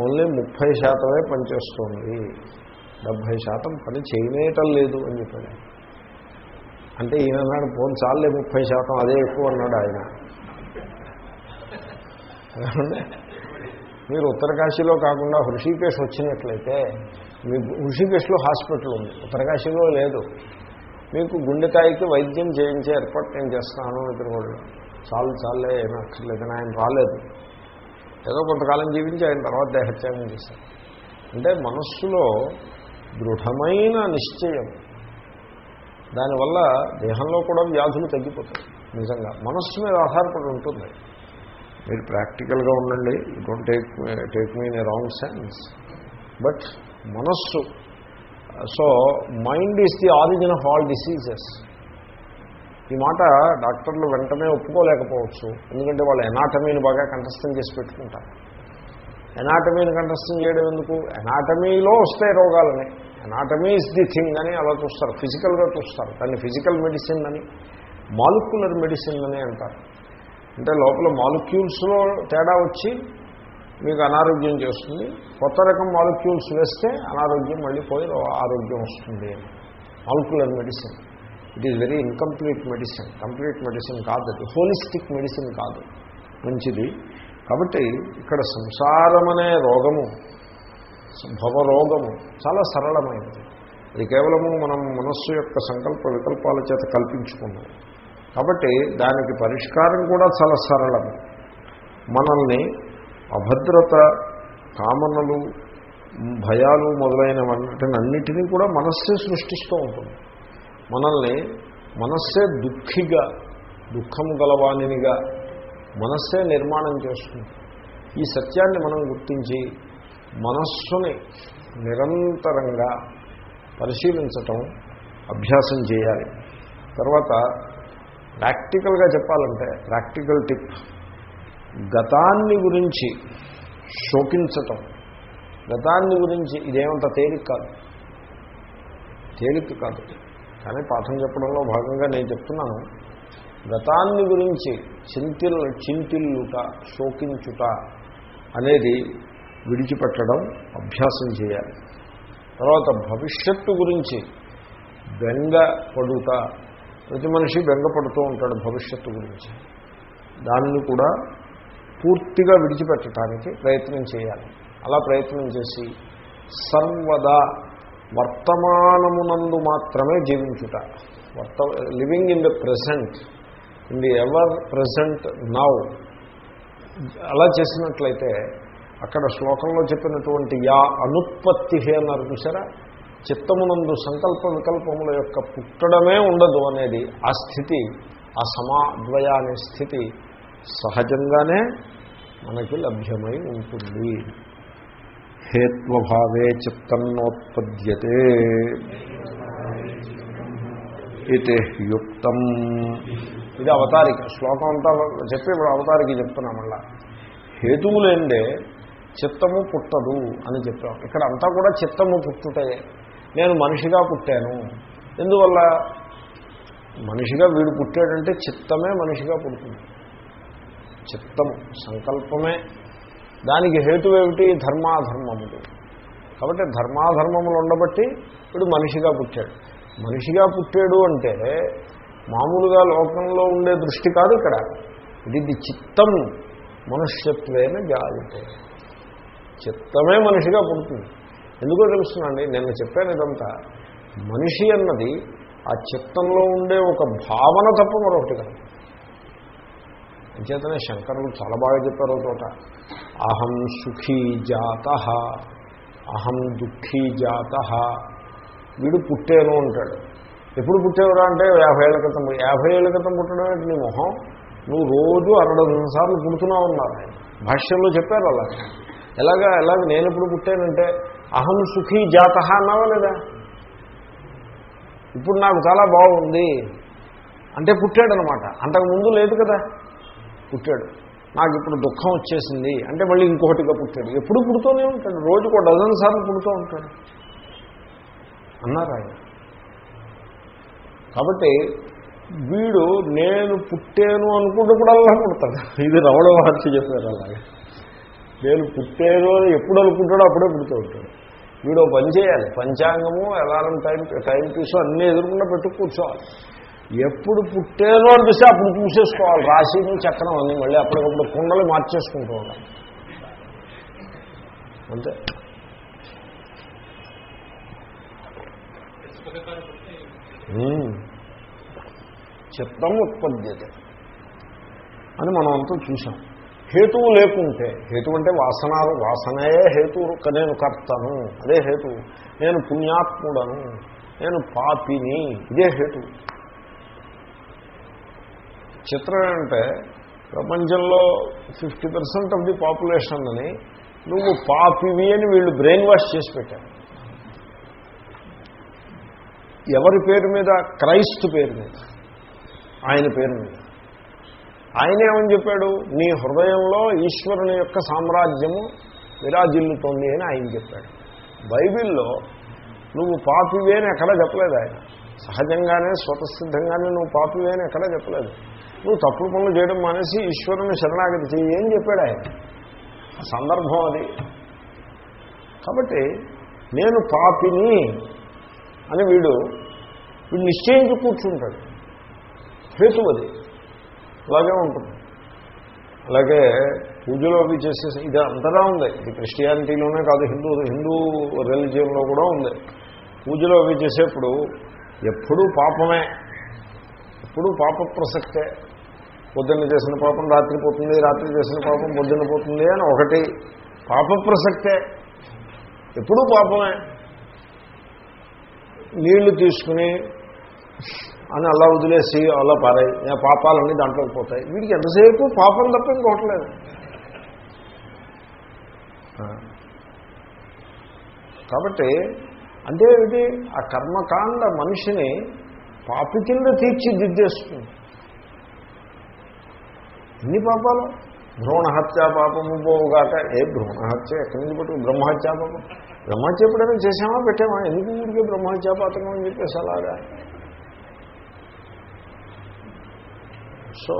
ఓన్లీ ముప్పై శాతమే పనిచేస్తుంది. డెబ్భై శాతం పని చేయనేయటం లేదు అని చెప్పాడు అంటే ఈయన అన్నాడు పోను చాలే ముప్పై శాతం అదే ఎక్కువ అన్నాడు ఆయన. మీరు ఉత్తరకాశీలో కాకుండా హృషికేశ్ వచ్చినట్లయితే మీ హృషికేశ్లో హాస్పిటల్ ఉంది. ఉత్తరకాశీలో లేదు. మీకు గుండెకాయకి వైద్యం చేయించే ఏర్పాటు నేను చేస్తాను ఇద్దరు కూడా చాలు చాలే ఏమీ ఆయన రాలేదు. ఏదో కొంతకాలం జీవించి ఆయన తర్వాత దేహత్యాగం చేశారు. అంటే మనస్సులో దృఢమైన నిశ్చయం. దానివల్ల దేహంలో కూడా వ్యాధులు తగ్గిపోతాయి నిజంగా. మనస్సు మీద ఆధారపడి ఉంటుంది. మీరు ప్రాక్టికల్గా ఉండండి. Don't take take me in a wrong sense but మనస్సు so mind is the origin of all diseases. ఈ మాట డాక్టర్లు వెంటనే ఒప్పుకోలేకపోవచ్చు. ఎందుకంటే వాళ్ళు ఎనాటమీని బాగా కంఠస్థం చేసి పెట్టుకుంటారు. ఎనాటమీని కంఠస్థం చేయడం ఎందుకు? ఎనాటమీలో వస్తాయి రోగాలని. ఎనాటమీ ఇస్ ది థింగ్ అని అలా చూస్తారు. ఫిజికల్గా చూస్తారు. దాన్ని ఫిజికల్ మెడిసిన్ అని మాలిక్యులర్ మెడిసిన్ అని అంటారు. అంటే లోపల మాలిక్యూల్స్లో తేడా వచ్చి మీకు అనారోగ్యం చేస్తుంది. కొత్త రకం మాలిక్యూల్స్ వేస్తే అనారోగ్యం మళ్ళీ పోయి ఆరోగ్యం వస్తుంది. అని molecular medicine it is very incomplete medicine complete medicine కాదు అది. హోలిస్టిక్ మెడిసిన్ కాదు. మంచిది. కాబట్టి ఇక్కడ సంసారం అనే రోగము. భవరోగము. చాలా సరళమైనది. అది కేవలము మనం మనస్సు యొక్క సంకల్ప వికల్పాల చేత కల్పించుకున్నాం. కాబట్టి దానికి పరిష్కారం కూడా చాలా సరళము మనల్ని అభద్రత కామనలు భయాలు మొదలైన అన్నిటినీ కూడా మనస్సే సృష్టిస్తూ ఉంటుంది. మనల్ని మనస్సే దుఃఖిగా దుఃఖం గలవానినిగా మనస్సే నిర్మాణం చేస్తుంది. ఈ సత్యాన్ని మనం గుర్తించి మనస్సుని నిరంతరంగా పరిశీలించటం అభ్యాసం చేయాలి. తర్వాత ప్రాక్టికల్గా చెప్పాలంటే ప్రాక్టికల్ టిప్. గతాన్ని గురించి శోకించటం. గతాన్ని గురించి ఇదేమంత తేలిక కాదు. తేలిక కాదు. కానీ పాఠం చెప్పడంలో భాగంగా నేను చెప్తున్నాను. గతాన్ని గురించి చింతిల్ చింతిల్లుట శోకించుట అనేది విడిచిపెట్టడం అభ్యాసం చేయాలి. తర్వాత భవిష్యత్తు గురించి బెంగ పడుతా. ప్రతి మనిషి బెంగపడుతూ ఉంటాడు భవిష్యత్తు గురించి. దాన్ని కూడా పూర్తిగా విడిచిపెట్టడానికి ప్రయత్నం చేయాలి. అలా ప్రయత్నం చేసి సర్వదా వర్తమానమునందు మాత్రమే జీవించుట. వర్త living in the present in the ever present now. అలా చేసినట్లయితే అక్కడ శ్లోకంలో చెప్పినటువంటి యా అనుత్పత్తి అన్నారు చూసారా చిత్తమునందు సంకల్ప వికల్పముల యొక్క పుట్టడమే ఉండదు అనేది ఆ స్థితి ఆ సమాద్వయ అనే స్థితి సహజంగానే మనకి లభ్యమై ఉంటుంది. హేత్వభావే చిత్తన్నోత్పద్యతే ఇది యుక్తం ఇది అవతారిక. శ్లోకం అంతా చెప్పి ఇప్పుడు అవతారికి చెప్తున్నా మళ్ళా. హేతువులు లేందే చిత్తము పుట్టదు అని చెప్పాం ఇక్కడ అంతా కూడా చిత్తము పుట్టుటయే నేను మనిషిగా పుట్టాను. ఎందువల్ల? మనిషిగా వీడు పుట్టాడంటే చిత్తమే మనిషిగా పుడుతుంది. చిత్తము సంకల్పమే. దానికి హేతు ఏమిటి ధర్మాధర్మములు. కాబట్టి ధర్మాధర్మములు ఉండబట్టి వీడు మనిషిగా పుట్టాడు. మనిషిగా పుట్టాడు అంటే మామూలుగా లోకంలో ఉండే దృష్టి కాదు ఇక్కడ. ఇది చిత్తం మనుష్యత్వేన జాయితే. చిత్తమే మనిషిగా పుడుతుంది. ఎందుకో తెలుస్తున్నాండి నిన్న చెప్పాను ఇదంతా. మనిషి అన్నది ఆ చిత్తంలో ఉండే ఒక భావన తప్ప మరొకటి కాదు. అంచేతనే శంకరులు చాలా బాగా చెప్పారు చోట. అహం సుఖీ జాత అహం దుఃఖీ జాత. వీడు పుట్టేను అంటాడు. ఎప్పుడు పుట్టేవరా అంటే యాభై ఏళ్ళ క్రితం యాభై ఏళ్ళ క్రితం పుట్టడం ఏంటి నీ మొహం? నువ్వు రోజు అరడు సార్లు పుడుతున్నావు ఉన్నారు భాష్యంలో చెప్పారు అలా. ఎలాగా ఎలాగ నేను ఎప్పుడు పుట్టానంటే అహం సుఖీ జాత అన్నావా లేదా? ఇప్పుడు నాకు చాలా బాగుంది. అంటే పుట్టాడనమాట. అంతకుముందు లేదు కదా. పుట్టాడు. నాకు ఇప్పుడు దుఃఖం వచ్చేసింది. అంటే మళ్ళీ ఇంకొకటిగా పుట్టాడు. ఎప్పుడు పుడుతూనే ఉంటాడు. రోజుకు డజన్ సార్లు పుడుతూ ఉంటాడు. అన్నారు ఆయన? కాబట్టి వీడు నేను పుట్టాను అనుకుంటుప్పుడల్లా పుడతాడు. ఇది రవణ మహర్షి చెప్పారు అలాగే. నేను పుట్టాను అని ఎప్పుడు అనుకుంటాడో అప్పుడే పుడుతూ ఉంటాడు. వీడు పని చేయాలి. పంచాంగము అలారం టైం టైం పీసు అన్నీ ఎదురుకుండా పెట్టు కూర్చోవాలి. ఎప్పుడు పుట్టానో అనిపిస్తే అప్పుడు చూసేసుకోవాలి రాశిని చక్రం అన్నీ మళ్ళీ అప్పటికప్పుడు కుండలు మార్చేసుకుంటూ ఉండాలి. అంతే. చిత్తం ఉత్పద్యతే అని మనం అంతా చూసాం హేతువు లేకుంటే హేతు అంటే వాసన వాసనయే హేతు నేను కర్తను అదే హేతు. నేను పుణ్యాత్ముడను నేను పాపిని ఇదే హేతు. చిత్రం ఏంటంటే ప్రపంచంలో fifty percent of the population అని నువ్వు పాపివి అని వీళ్ళు బ్రెయిన్ వాష్ చేసి పెట్టారు. ఎవరి పేరు మీద? క్రైస్తు పేరు మీద. ఆయన పేరు మీద. ఆయన ఏమని చెప్పాడు? నీ హృదయంలో ఈశ్వరుని యొక్క సామ్రాజ్యము విరాజిల్లుతోంది అని ఆయన చెప్పాడు. బైబిల్లో నువ్వు పాపివే అని ఎక్కడా చెప్పలేదు ఆయన. సహజంగానే స్వతసిద్ధంగానే నువ్వు పాపివే అని ఎక్కడా చెప్పలేదు. నువ్వు తప్పుడు పనులు చేయడం మానేసి ఈశ్వరుని శరణాగతి చేయి అని చెప్పాడు ఆయన. సందర్భం అది. కాబట్టి నేను పాపిని అని వీడు వీడు నిశ్చయించి కూర్చుంటాడు. హేతువది అలాగే ఉంటుంది. అలాగే పూజలో అవి చేసే ఇది అంతటా ఉంది. ఇది క్రిస్టియానిటీలోనే కాదు హిందూ హిందూ రిలీజియన్లో కూడా ఉంది. పూజలో అవి చేసేప్పుడు ఎప్పుడూ పాపమే. ఎప్పుడూ పాప ప్రసక్తే పొద్దున్న చేసిన పాపం రాత్రి పోతుంది రాత్రి చేసిన పాపం పొద్దున్న పోతుంది అని ఒకటి. పాప ప్రసక్తే ఎప్పుడూ పాపమే. నీళ్ళు తీసుకుని అని అలా వదిలేసి అలా పారాయి. నేను పాపాలన్నీ దాంట్లోకి పోతాయి. వీడికి ఎంతసేపు పాపం తప్ప ఇంకోట్లేదు కాబట్టి అంటే ఏమిటి? ఆ కర్మకాండ మనిషిని పాపి కింద తీర్చిదిద్దేస్తుంది. ఎన్ని పాపాలు? భ్రూణహత్య పాపము పోవుగాక. ఏ భ్రూణహత్య? ఎక్కడి నుంచి పట్టు బ్రహ్మహత్యా పాపం. బ్రహ్మహత్య ఎప్పుడైనా చేసామా పెట్టామా? ఎందుకు ఊరికే బ్రహ్మహత్యా పాతకం అని చెప్పేసి అలాగా? సో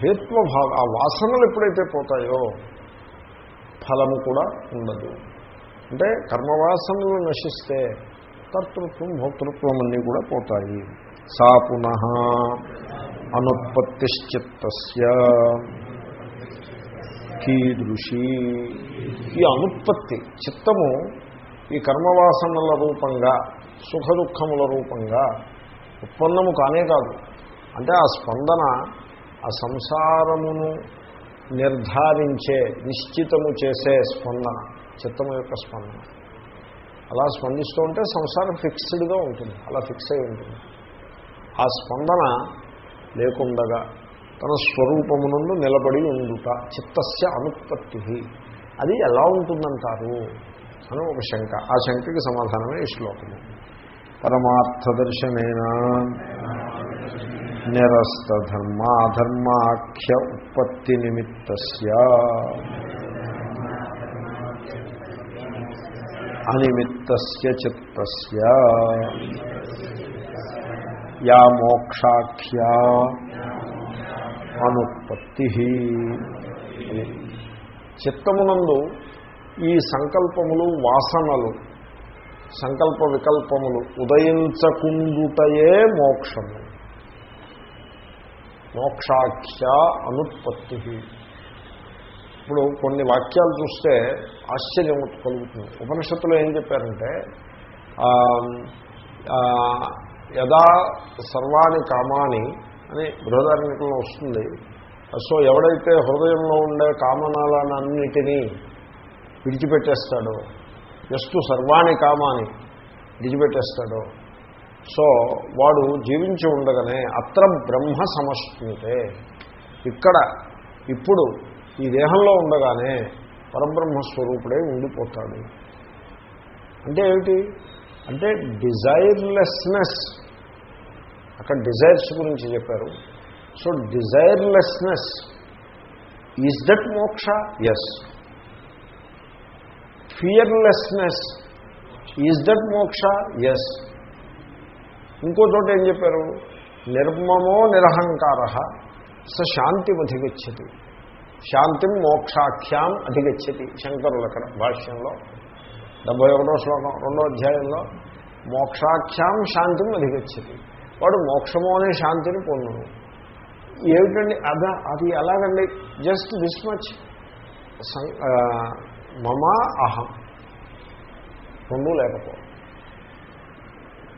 హేత్వభావ ఆ వాసనలు ఎప్పుడైతే పోతాయో ఫలము కూడా ఉండదు. అంటే కర్మవాసనలు నశిస్తే కర్తృత్వం భోక్తృత్వం అన్నీ కూడా పోతాయి. సా పునః అనుత్పత్తిశ్చిత్త కీదృషి ఈ అనుత్పత్తి చిత్తము ఈ కర్మవాసనల రూపంగా సుఖ దుఃఖముల రూపంగా ఉత్పన్నము కానే కాదు. అంటే ఆ స్పందన ఆ సంసారమును నిర్ధారించే నిశ్చితము చేసే స్పందన చిత్తము యొక్క స్పందన. అలా స్పందిస్తూ ఉంటే సంసారం ఫిక్స్డ్గా ఉంటుంది అలా ఫిక్స్ అయి ఉంటుంది. ఆ స్పందన లేకుండగా తన స్వరూపమునందు నిలబడి ఉండుట చిత్తస్య అనుత్పత్తి అది ఎలా ఉంటుందంటారు? అని ఒక శంక. ఆ శంకకి సమాధానమే ఈ శ్లోకము. పరమార్థదర్శనేనా నిరస్తధర్మాధర్మాఖ్య ఉత్పత్తి నిమిత్త అనిమిత్త చిత్త యా మోక్షాఖ్యా అనుత్పత్తి. చిత్తమునందు ఈ సంకల్పములు వాసనలు సంకల్ప వికల్పములు ఉదయించకుండుటయే మోక్షము. మోక్షాఖ్య అనుత్పత్తి. ఇప్పుడు కొన్ని వాక్యాలు చూస్తే ఆశ్చర్యం కలుగుతుంది. ఉపనిషత్తులో ఏం చెప్పారంటే యదా సర్వాణి కామాని అని బృహదారణ్యంలో వస్తుంది. సో ఎవడైతే హృదయంలో ఉండే కామనాలన్నిటినీ విడిచిపెట్టేస్తాడో జస్ట్ సర్వాణి కామాని విడిచిపెట్టేస్తాడో సో వాడు జీవించి ఉండగానే అత్ర బ్రహ్మ సమష్ణితే ఇక్కడ ఇప్పుడు ఈ దేహంలో ఉండగానే పరబ్రహ్మస్వరూపుడే ఉండిపోతాడు. అంటే ఏమిటి? అంటే డిజైర్లెస్నెస్. అక్కడ డిజైర్స్ గురించి చెప్పారు. So desirelessness. Is that moksha? Yes fearlessness. Is that moksha? Yes ఇంకో చోట ఏం చెప్పారు? నిర్మమో నిరహంకార స శాంతిమధిగచ్చతి. శాంతిం మోక్షాఖ్యాం అధిగచ్చతి శంకరులు అక్కడ భాష్యంలో. డెబ్బై ఒకటో శ్లోకం రెండో అధ్యాయంలో మోక్షాఖ్యాం శాంతిం అధిగచ్చతి. వాడు మోక్షము అనే శాంతిని పొందును. ఏమిటండి? అద అది ఎలాగండి? Just this much. మమ అహం. రెండు లేకపో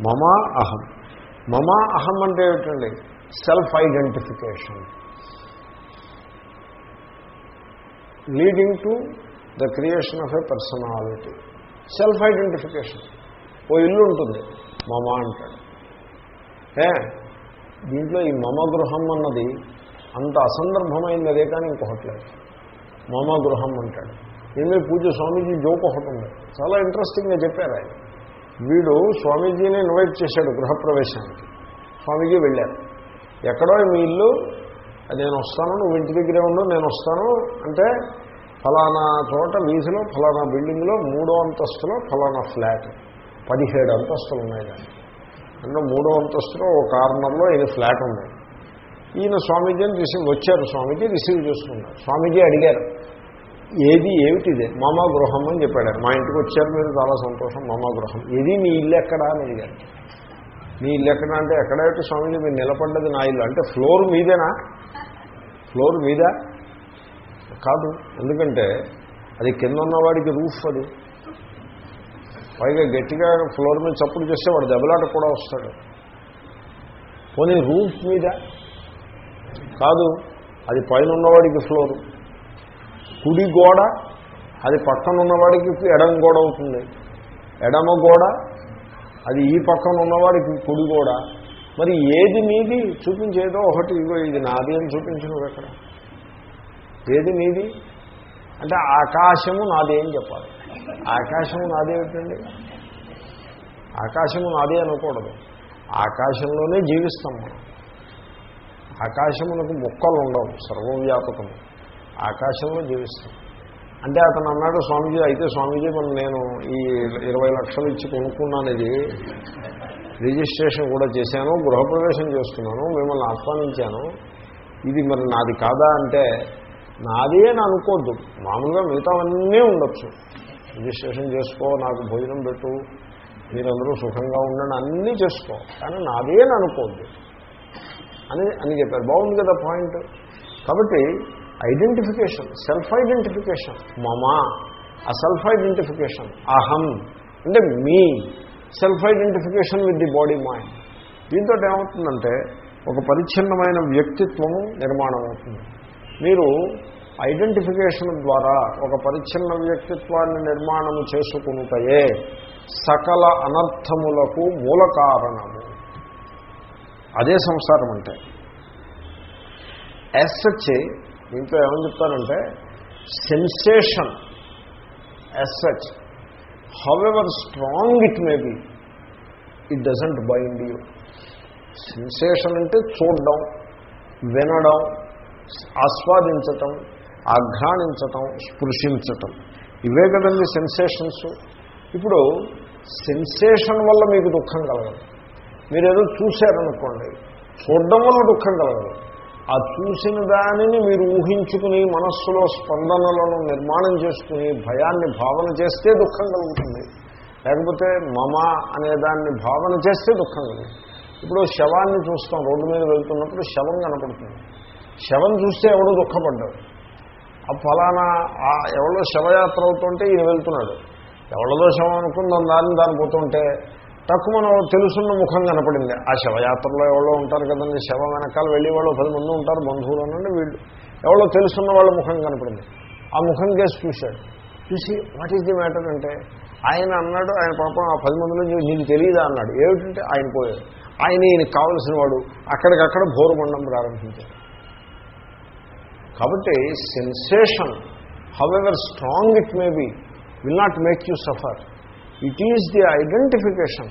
మమా అహం. మమా అహం అంటే ఏమిటండి? Self identification. Leading to the creation of a personality. Self identification. ఓ ఇల్లు ఉంటుంది. మమ అంటాడు. ఏ? దీంట్లో ఈ మమ గృహం అన్నది అంత అసందర్భమైంది అదే కానీ ఇంకొకట్లేదు మమ గృహం అంటాడు. ఏమీ పూజ స్వామీజీ జోక్ ఒకటి ఉంది. చాలా ఇంట్రెస్టింగ్గా చెప్పారు ఆయన. వీడు స్వామీజీని ఇన్వైట్ చేశాడు గృహప్రవేశానికి స్వామీజీ వెళ్ళారు. ఎక్కడో మీ ఇల్లు నేను వస్తాను నువ్వు ఇంటి దగ్గరే ఉండు నేను వస్తాను అంటే ఫలానా చోట వీధిలో ఫలానా బిల్డింగ్లో మూడో అంతస్తులో ఫలానా ఫ్లాట్. పదిహేడు అంతస్తులు ఉన్నాయి దాన్ని అంటే మూడో అంతస్తులో ఒక కార్నర్లో ఈయన ఫ్లాట్ ఉంది. ఈయన స్వామీజీని రిసీవ్ వచ్చారు స్వామీజీ రిసీవ్ చేసుకున్నారు. స్వామీజీ అడిగారు ఏది ఏమిటిదే? మామా గృహం అని చెప్పాడు. మా ఇంటికి వచ్చారు మీరు చాలా సంతోషం. మామా గృహం ఏది మీ ఇల్లు ఎక్కడా అని అడిగారు మీ ఇల్లు ఎక్కడ అంటే ఎక్కడైతే స్వామిజీ మీరు నిలబడ్డది నా ఇల్లు. అంటే ఫ్లోర్ మీదేనా? ఫ్లోర్ మీద? కాదు. ఎందుకంటే అది కింద ఉన్నవాడికి రూఫ్ అది. పైగా గట్టిగా ఫ్లోర్ మీద చప్పుడు చేస్తే వాడు దెబ్బలాట కూడా వస్తాడు. పోనీ రూఫ్ మీద? కాదు. అది పైన ఉన్నవాడికి ఫ్లోరు. కుడి గోడ అది పక్కన ఉన్నవాడికి ఎడమ గోడ అవుతుంది. ఎడమ గోడ అది ఈ పక్కన ఉన్నవాడికి కుడి గోడ. మరి ఏది మీది చూపించేదో ఒకటి ఇగో ఇది నాది అని చూపించిన అక్కడ ఏది మీది? అంటే ఆకాశము నాది అని చెప్పాలి. ఆకాశము నాదేమిటండి ఆకాశము నాదే అనకూడదు. ఆకాశంలోనే జీవిస్తాం మనం. ఆకాశమునకు మొక్కలు ఉండవు సర్వవ్యాపకము ఆకాశంలో జీవిస్తాం. అంటే అతను అన్నాడు స్వామీజీ అయితే స్వామీజీ మనం నేను ఈ ఇరవై లక్షలు ఇచ్చి కొనుక్కున్నాను ఇది రిజిస్ట్రేషన్ కూడా చేశాను గృహప్రవేశం చేస్తున్నాను మిమ్మల్ని ఆహ్వానించాను. ఇది మరి నాది కాదా అంటే నాది అని అనుకోద్దు. మామూలుగా మిగతావన్నీ ఉండొచ్చు. రిజిస్ట్రేషన్ చేసుకో నాకు భోజనం పెట్టు మీరందరూ సుఖంగా ఉండండి అన్నీ చేసుకో. కానీ నాదే అని అనుకోద్దు. అని అని చెప్పారు. బాగుంది కదా పాయింట్. కాబట్టి ఐడెంటిఫికేషన్ సెల్ఫ్ ఐడెంటిఫికేషన్ మమా ఆ సెల్ఫ్ ఐడెంటిఫికేషన్ అహం అంటే మీ self identification with the body mind దీంతో ఏమవుతుందంటే ఒక పరిచ్ఛిన్నమైన వ్యక్తిత్వము నిర్మాణం అవుతుంది మీరు ఐడెంటిఫికేషన్ ద్వారా ఒక పరిచ్ఛిన్న వ్యక్తిత్వాన్ని నిర్మాణము చేసుకుంటే సకల అనర్థములకు మూల కారణము. అదే సంసారం అంటే ఎస్హెచ్ దీంట్లో ఏమని చెప్తారంటే sensation SH however strong it may be it doesn't bind you sensation అంటే చూడడం వినడం ఆస్వాదించటం ఆఘ్రాణించటం స్పృశించటం. ఇవే కదండి సెన్సేషన్స్ ఇప్పుడు సెన్సేషన్ వల్ల మీకు దుఃఖం కలగదు. మీరు ఏదో చూశారనుకోండి చూడడం వల్ల దుఃఖం కలగదు. ఆ చూసిన దానిని మీరు ఊహించుకుని మనస్సులో స్పందనలను నిర్మాణం చేసుకుని భయాన్ని భావన చేస్తే దుఃఖం కలుగుతుంది. లేకపోతే మమ అనే దాన్ని భావన చేస్తే దుఃఖం కలుగుతుంది. ఇప్పుడు శవాన్ని చూస్తాం రోడ్డు మీద వెళ్తున్నప్పుడు శవం కనపడుతుంది. శవం చూస్తే ఎవడో దుఃఖపడ్డాడు. ఆ ఫలానా ఆ ఎవడో శవయాత్ర అవుతుంటే ఈయన వెళ్తున్నాడు. ఎవడదో శవం అనుకుందాం దాన్ని దాన్ని పోతుంటే తక్కువ మనం తెలుసున్న ముఖం కనపడింది. ఆ శవయాత్రలో ఎవరో ఉంటారు కదండి. శవం వెనకాల వెళ్ళి వాళ్ళు పది మంది ఉంటారు బంధువులు అనండి. వీళ్ళు ఎవరో తెలుసున్న వాళ్ళ ముఖం కనపడింది. ఆ ముఖం కేసు చూశాడు. చూసి వాట్ ఈజ్ ది మ్యాటర్ అంటే ఆయన అన్నాడు ఆయన పాపం ఆ పది మందిలో నీకు తెలియదా అన్నాడు. ఏమిటంటే ఆయన పోయాడు. ఆయన ఈయనకి కావలసిన వాడు అక్కడికక్కడ భోరుమండం ప్రారంభించాడు. కాబట్టి sensation however strong it may be will not make you suffer it is the identification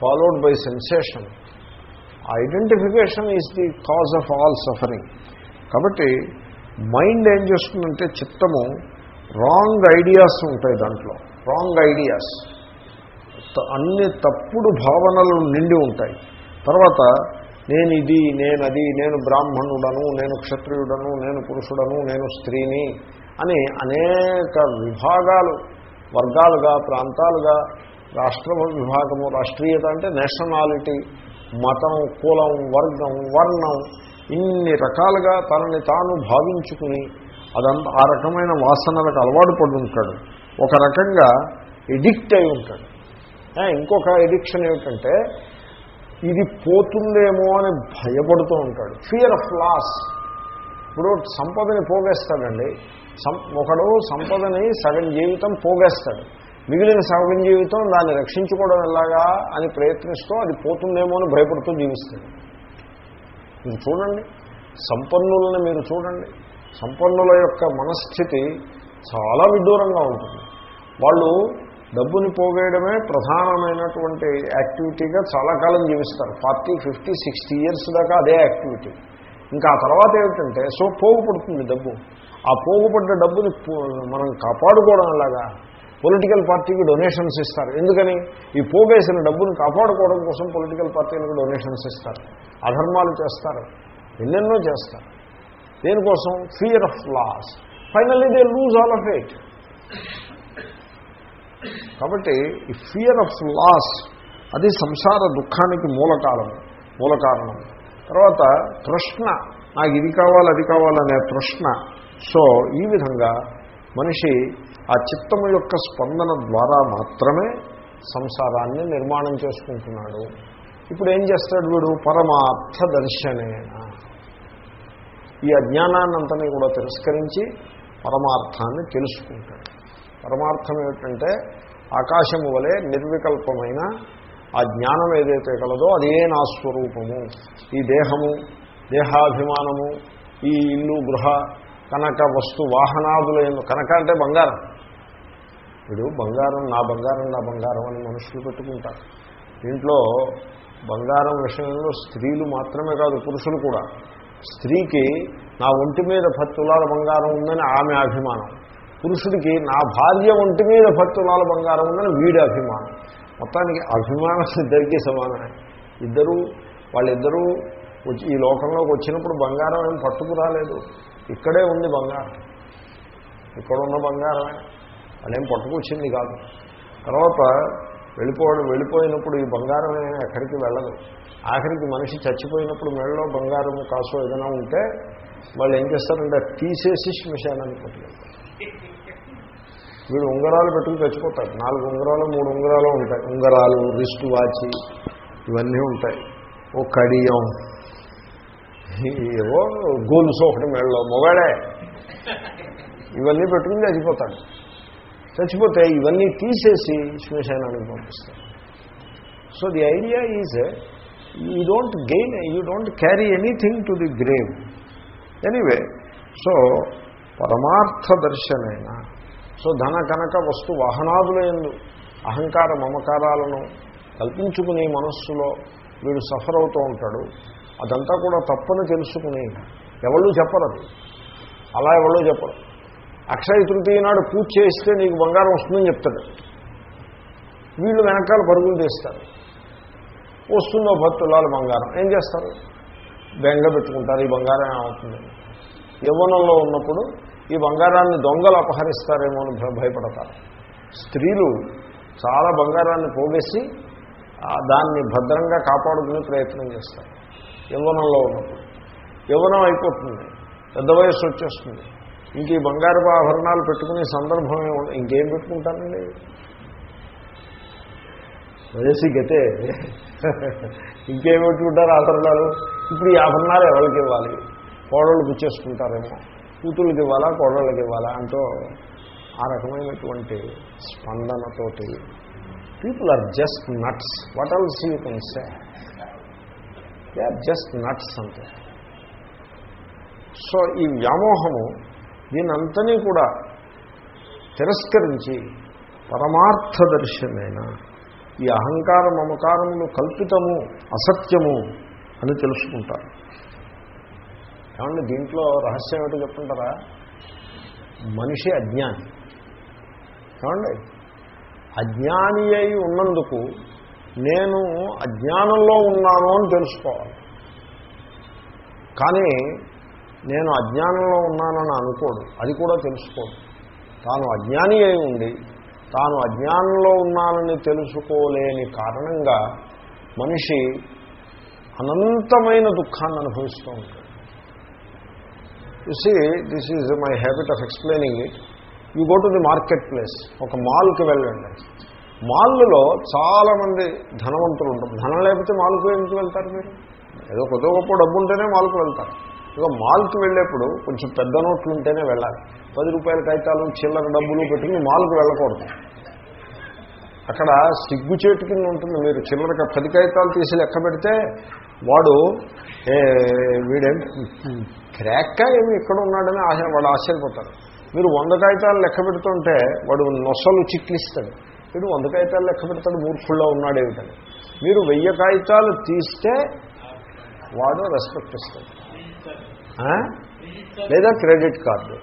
followed by sensation identification is the cause of all suffering కాబట్టి మైండ్ ఏం చేస్తుందంటే చిత్తము రాంగ్ ఐడియాస్ ఉంటాయి దాంట్లో రాంగ్ ఐడియాస్ అన్ని తప్పుడు భావనలు నిండి ఉంటాయి తర్వాత నేను ఇది నేను అది నేను బ్రాహ్మణుడను నేను క్షత్రియుడను నేను పురుషుడను నేను స్త్రీని అని అనేక విభాగాలు వర్గాలుగా ప్రాంతాలుగా రాష్ట్ర విభాగము రాష్ట్రీయత అంటే నేషనాలిటీ మతం కులం వర్గం వర్ణం ఇన్ని రకాలుగా తనని తాను భావించుకుని అదంత ఆ రకమైన వాసనలకు అలవాటు పడి ఉంటాడు. ఒక రకంగా ఎడిక్ట్ అయి ఉంటాడు. ఇంకొక ఎడిక్షన్ ఏమిటంటే ఇది పోతుందేమో అని భయపడుతూ ఉంటాడు. ఫియర్ ఆఫ్ లాస్ ఇప్పుడు సంపదని పోగేస్తాడండి. ఒకడు సంపదని సగం జీవితం పోగేస్తాడు. మిగిలిన సగం జీవితం దాన్ని రక్షించుకోవడం ఎలాగా అని ప్రయత్నిస్తూ అది పోతుందేమో అని భయపడుతూ జీవిస్తాడు. మీరు చూడండి. సంపన్నులను మీరు చూడండి. సంపన్నుల యొక్క మనస్థితి చాలా విదూరంగా ఉంటుంది. వాళ్ళు డబ్బుని పోగేయడమే ప్రధానమైనటువంటి యాక్టివిటీగా చాలా కాలం జీవిస్తారు. ఫార్టీ ఫిఫ్టీ సిక్స్టీ ఇయర్స్ దాకా అదే యాక్టివిటీ. ఇంకా ఆ తర్వాత ఏమిటంటే సో పోగుపడుతుంది డబ్బు. ఆ పోగుపడ్డ డబ్బుని పో- మనం కాపాడుకోవడం అలాగా పొలిటికల్ పార్టీకి డొనేషన్స్ ఇస్తారు. ఎందుకని? ఈ పోగేసిన డబ్బుని కాపాడుకోవడం కోసం పొలిటికల్ పార్టీలకు డొనేషన్స్ ఇస్తారు. అధర్మాలు చేస్తారు. ఎన్నెన్నో చేస్తారు. దేనికోసం? Fear of loss finally they lose all of it కాబట్టి ఈ ఫియర్ ఆఫ్ లాస్ అది సంసార దుఃఖానికి మూల కారణం మూల కారణం తర్వాత తృష్ణ. నాకు ఇది కావాలి అది కావాలనే తృష్ణ. సో ఈ విధంగా మనిషి ఆ చిత్తము యొక్క స్పందన ద్వారా మాత్రమే సంసారాన్ని నిర్మాణం చేసుకుంటున్నాడు. ఇప్పుడు ఏం చేస్తాడు వీడు? పరమార్థ దర్శనేన. ఈ అజ్ఞానాన్నంతని కూడా తిరస్కరించి పరమార్థాన్ని తెలుసుకుంటాడు. పరమార్థం ఏమిటంటే ఆకాశము వలె నిర్వికల్పమైన ఆ జ్ఞానం ఏదైతే కలదో అదే నా స్వరూపము. ఈ దేహము దేహాభిమానము ఈ ఇల్లు గృహ కనక వస్తు వాహనాదుల కనక అంటే బంగారం. ఇప్పుడు బంగారం నా బంగారం నా బంగారం అని మనుషులు పెట్టుకుంటారు. దీంట్లో బంగారం విషయంలో స్త్రీలు మాత్రమే కాదు పురుషులు కూడా. స్త్రీకి నా ఒంటి మీద పది బంగారం ఉందని ఆమె అభిమానం. పురుషుడికి నా భార్య ఒంటి మీద పది బంగారం ఉందని వీడి అభిమానం. మొత్తానికి అభిమానం ఇద్దరికీ సమానమే. ఇద్దరూ వాళ్ళిద్దరూ వచ్చి ఈ లోకంలోకి వచ్చినప్పుడు బంగారం ఏం పట్టుకురాలేదు ఇక్కడే ఉంది బంగారం. ఇక్కడ ఉన్న బంగారమే. అదేం పట్టుకొచ్చింది కాదు. తర్వాత వెళ్ళిపోవడం వెళ్ళిపోయినప్పుడు ఈ బంగారం ఎక్కడికి వెళ్ళదు. ఆఖరికి మనిషి చచ్చిపోయినప్పుడు మెడలో బంగారం కాసు ఏదైనా ఉంటే వాళ్ళు ఏం చేస్తారంటే తీసేసి శ్మశానానికి పట్టుకెళ్తారు. వీడు ఉంగరాలు పెట్టుకుని చచ్చిపోతారు నాలుగు ఉంగరాలు మూడు ఉంగరాలు ఉంటాయి. ఉంగరాలు రిస్ట్ వాచి ఇవన్నీ ఉంటాయి. ఓ కడియం. ఏవో గోలు ఒకటి వెళ్ళో మొగాడే. ఇవన్నీ పెట్టుకుని చచ్చిపోతాడు. చచ్చిపోతే ఇవన్నీ తీసేసి శ్మశానానికి పంపిస్తాడు so the idea is you don't gain you don't carry anything to the grave anyway so పరమార్థ దర్శనైన సో ధన కనక వస్తు వాహనాదులందు అహంకార మమకారాలను కల్పించుకుని మనస్సులో వీడు సఫర్ అవుతూ ఉంటాడు. అదంతా కూడా తప్పని తెలుసుకుని ఎవళ్ళు చెప్పరు అలా ఎవళ్ళు చెప్పరు. అక్షయ తృతీయ నాడు పూజ చేస్తే నీకు బంగారం వస్తుందని చెప్తాడు. వీళ్ళు వెనకాల పరుగులు తీస్తారు. వస్తుందో భక్తులాలు బంగారం. ఏం చేస్తారు? బెంగ పెట్టుకుంటారు ఈ బంగారం ఏమవుతుంది? యవ్వనంలో ఉన్నప్పుడు ఈ బంగారాన్ని దొంగలు అపహరిస్తారేమో అని భయపడతారు. స్త్రీలు చాలా బంగారాన్ని పోగేసి దాన్ని భద్రంగా కాపాడుకునే ప్రయత్నం చేస్తారు. యవ్వనంలో ఉన్నప్పుడు. యవ్వనం అయిపోతుంది. పెద్ద వయస్సు వచ్చేస్తుంది. ఇంక ఈ బంగారపు ఆభరణాలు పెట్టుకునే సందర్భమే ఇంకేం పెట్టుకుంటానండి వయసు గతే. ఇంకేం పెట్టుకుంటారు ఆభరణాలు? ఇప్పుడు ఈ ఆభరణాలు ఎవరికి ఇవ్వాలి? కోడళ్ళు గుచ్చేసుకుంటారేమో. కూతుళ్ళకి ఇవ్వాలా? కోడళ్ళకి ఇవ్వాలా? అంటూ ఆ రకమైనటువంటి స్పందనతోటి people are just nuts. What else you can say? They are just nuts అంతే సో ఈ వ్యామోహము దీనంతని కూడా తిరస్కరించి పరమార్థ దర్శనమైన ఈ అహంకార మమకారములు కల్పితము అసత్యము అని తెలుసుకుంటారు. కాబట్టి దీంట్లో రహస్యం ఏమిటో చెప్తుంటారా? మనిషి అజ్ఞాని. ఏమండి? అజ్ఞాని అయి ఉన్నందుకు నేను అజ్ఞానంలో ఉన్నాను అని తెలుసుకోవాలి. కానీ నేను అజ్ఞానంలో ఉన్నానని అనుకోడు. అది కూడా తెలుసుకోడు. తాను అజ్ఞాని అయి ఉండి తాను అజ్ఞానంలో ఉన్నానని తెలుసుకోలేని కారణంగా మనిషి అనంతమైన దుఃఖాన్ని అనుభవిస్తూ ఉంటాడు. See this is my habit of explaining it you go to the market place ఒక మాల్కి వెళ్ళండి. మాల్లో చాలామంది ధనవంతులు ఉంటారు. ధనం లేకపోతే మాల్కు ఎందుకు వెళ్తారు మీరు? ఏదో కొద్ది గొప్ప డబ్బు ఉంటేనే మాల్కు వెళ్తారు. ఇక మాల్కి వెళ్ళేప్పుడు కొంచెం పెద్ద నోట్లు ఉంటేనే వెళ్ళాలి. పది రూపాయల కాగితాలు చిల్లర డబ్బులు పెట్టుకుని మాల్కు వెళ్ళకూడదు. అక్కడ సిగ్గు చేటు కింద ఉంటుంది. మీరు చిల్లర పది కాగితాలు తీసి లెక్క పెడితే వాడు ఏ వీడేం? క్రాక్క ఏమి ఇక్కడ ఉన్నాడని ఆశ వాడు ఆశ్చర్యపోతారు. మీరు వంద కాగితాలు లెక్క పెడుతుంటే వాడు నొసలు చిక్లిస్తాడు వీడు వంద కాగితాలు లెక్క పెడతాడు మూర్ఖుల్లో ఉన్నాడేమిటని మీరు వెయ్యి కాగితాలు తీస్తే వాడు రెస్పెక్ట్ ఇస్తాడు. లేదా క్రెడిట్ కార్డు.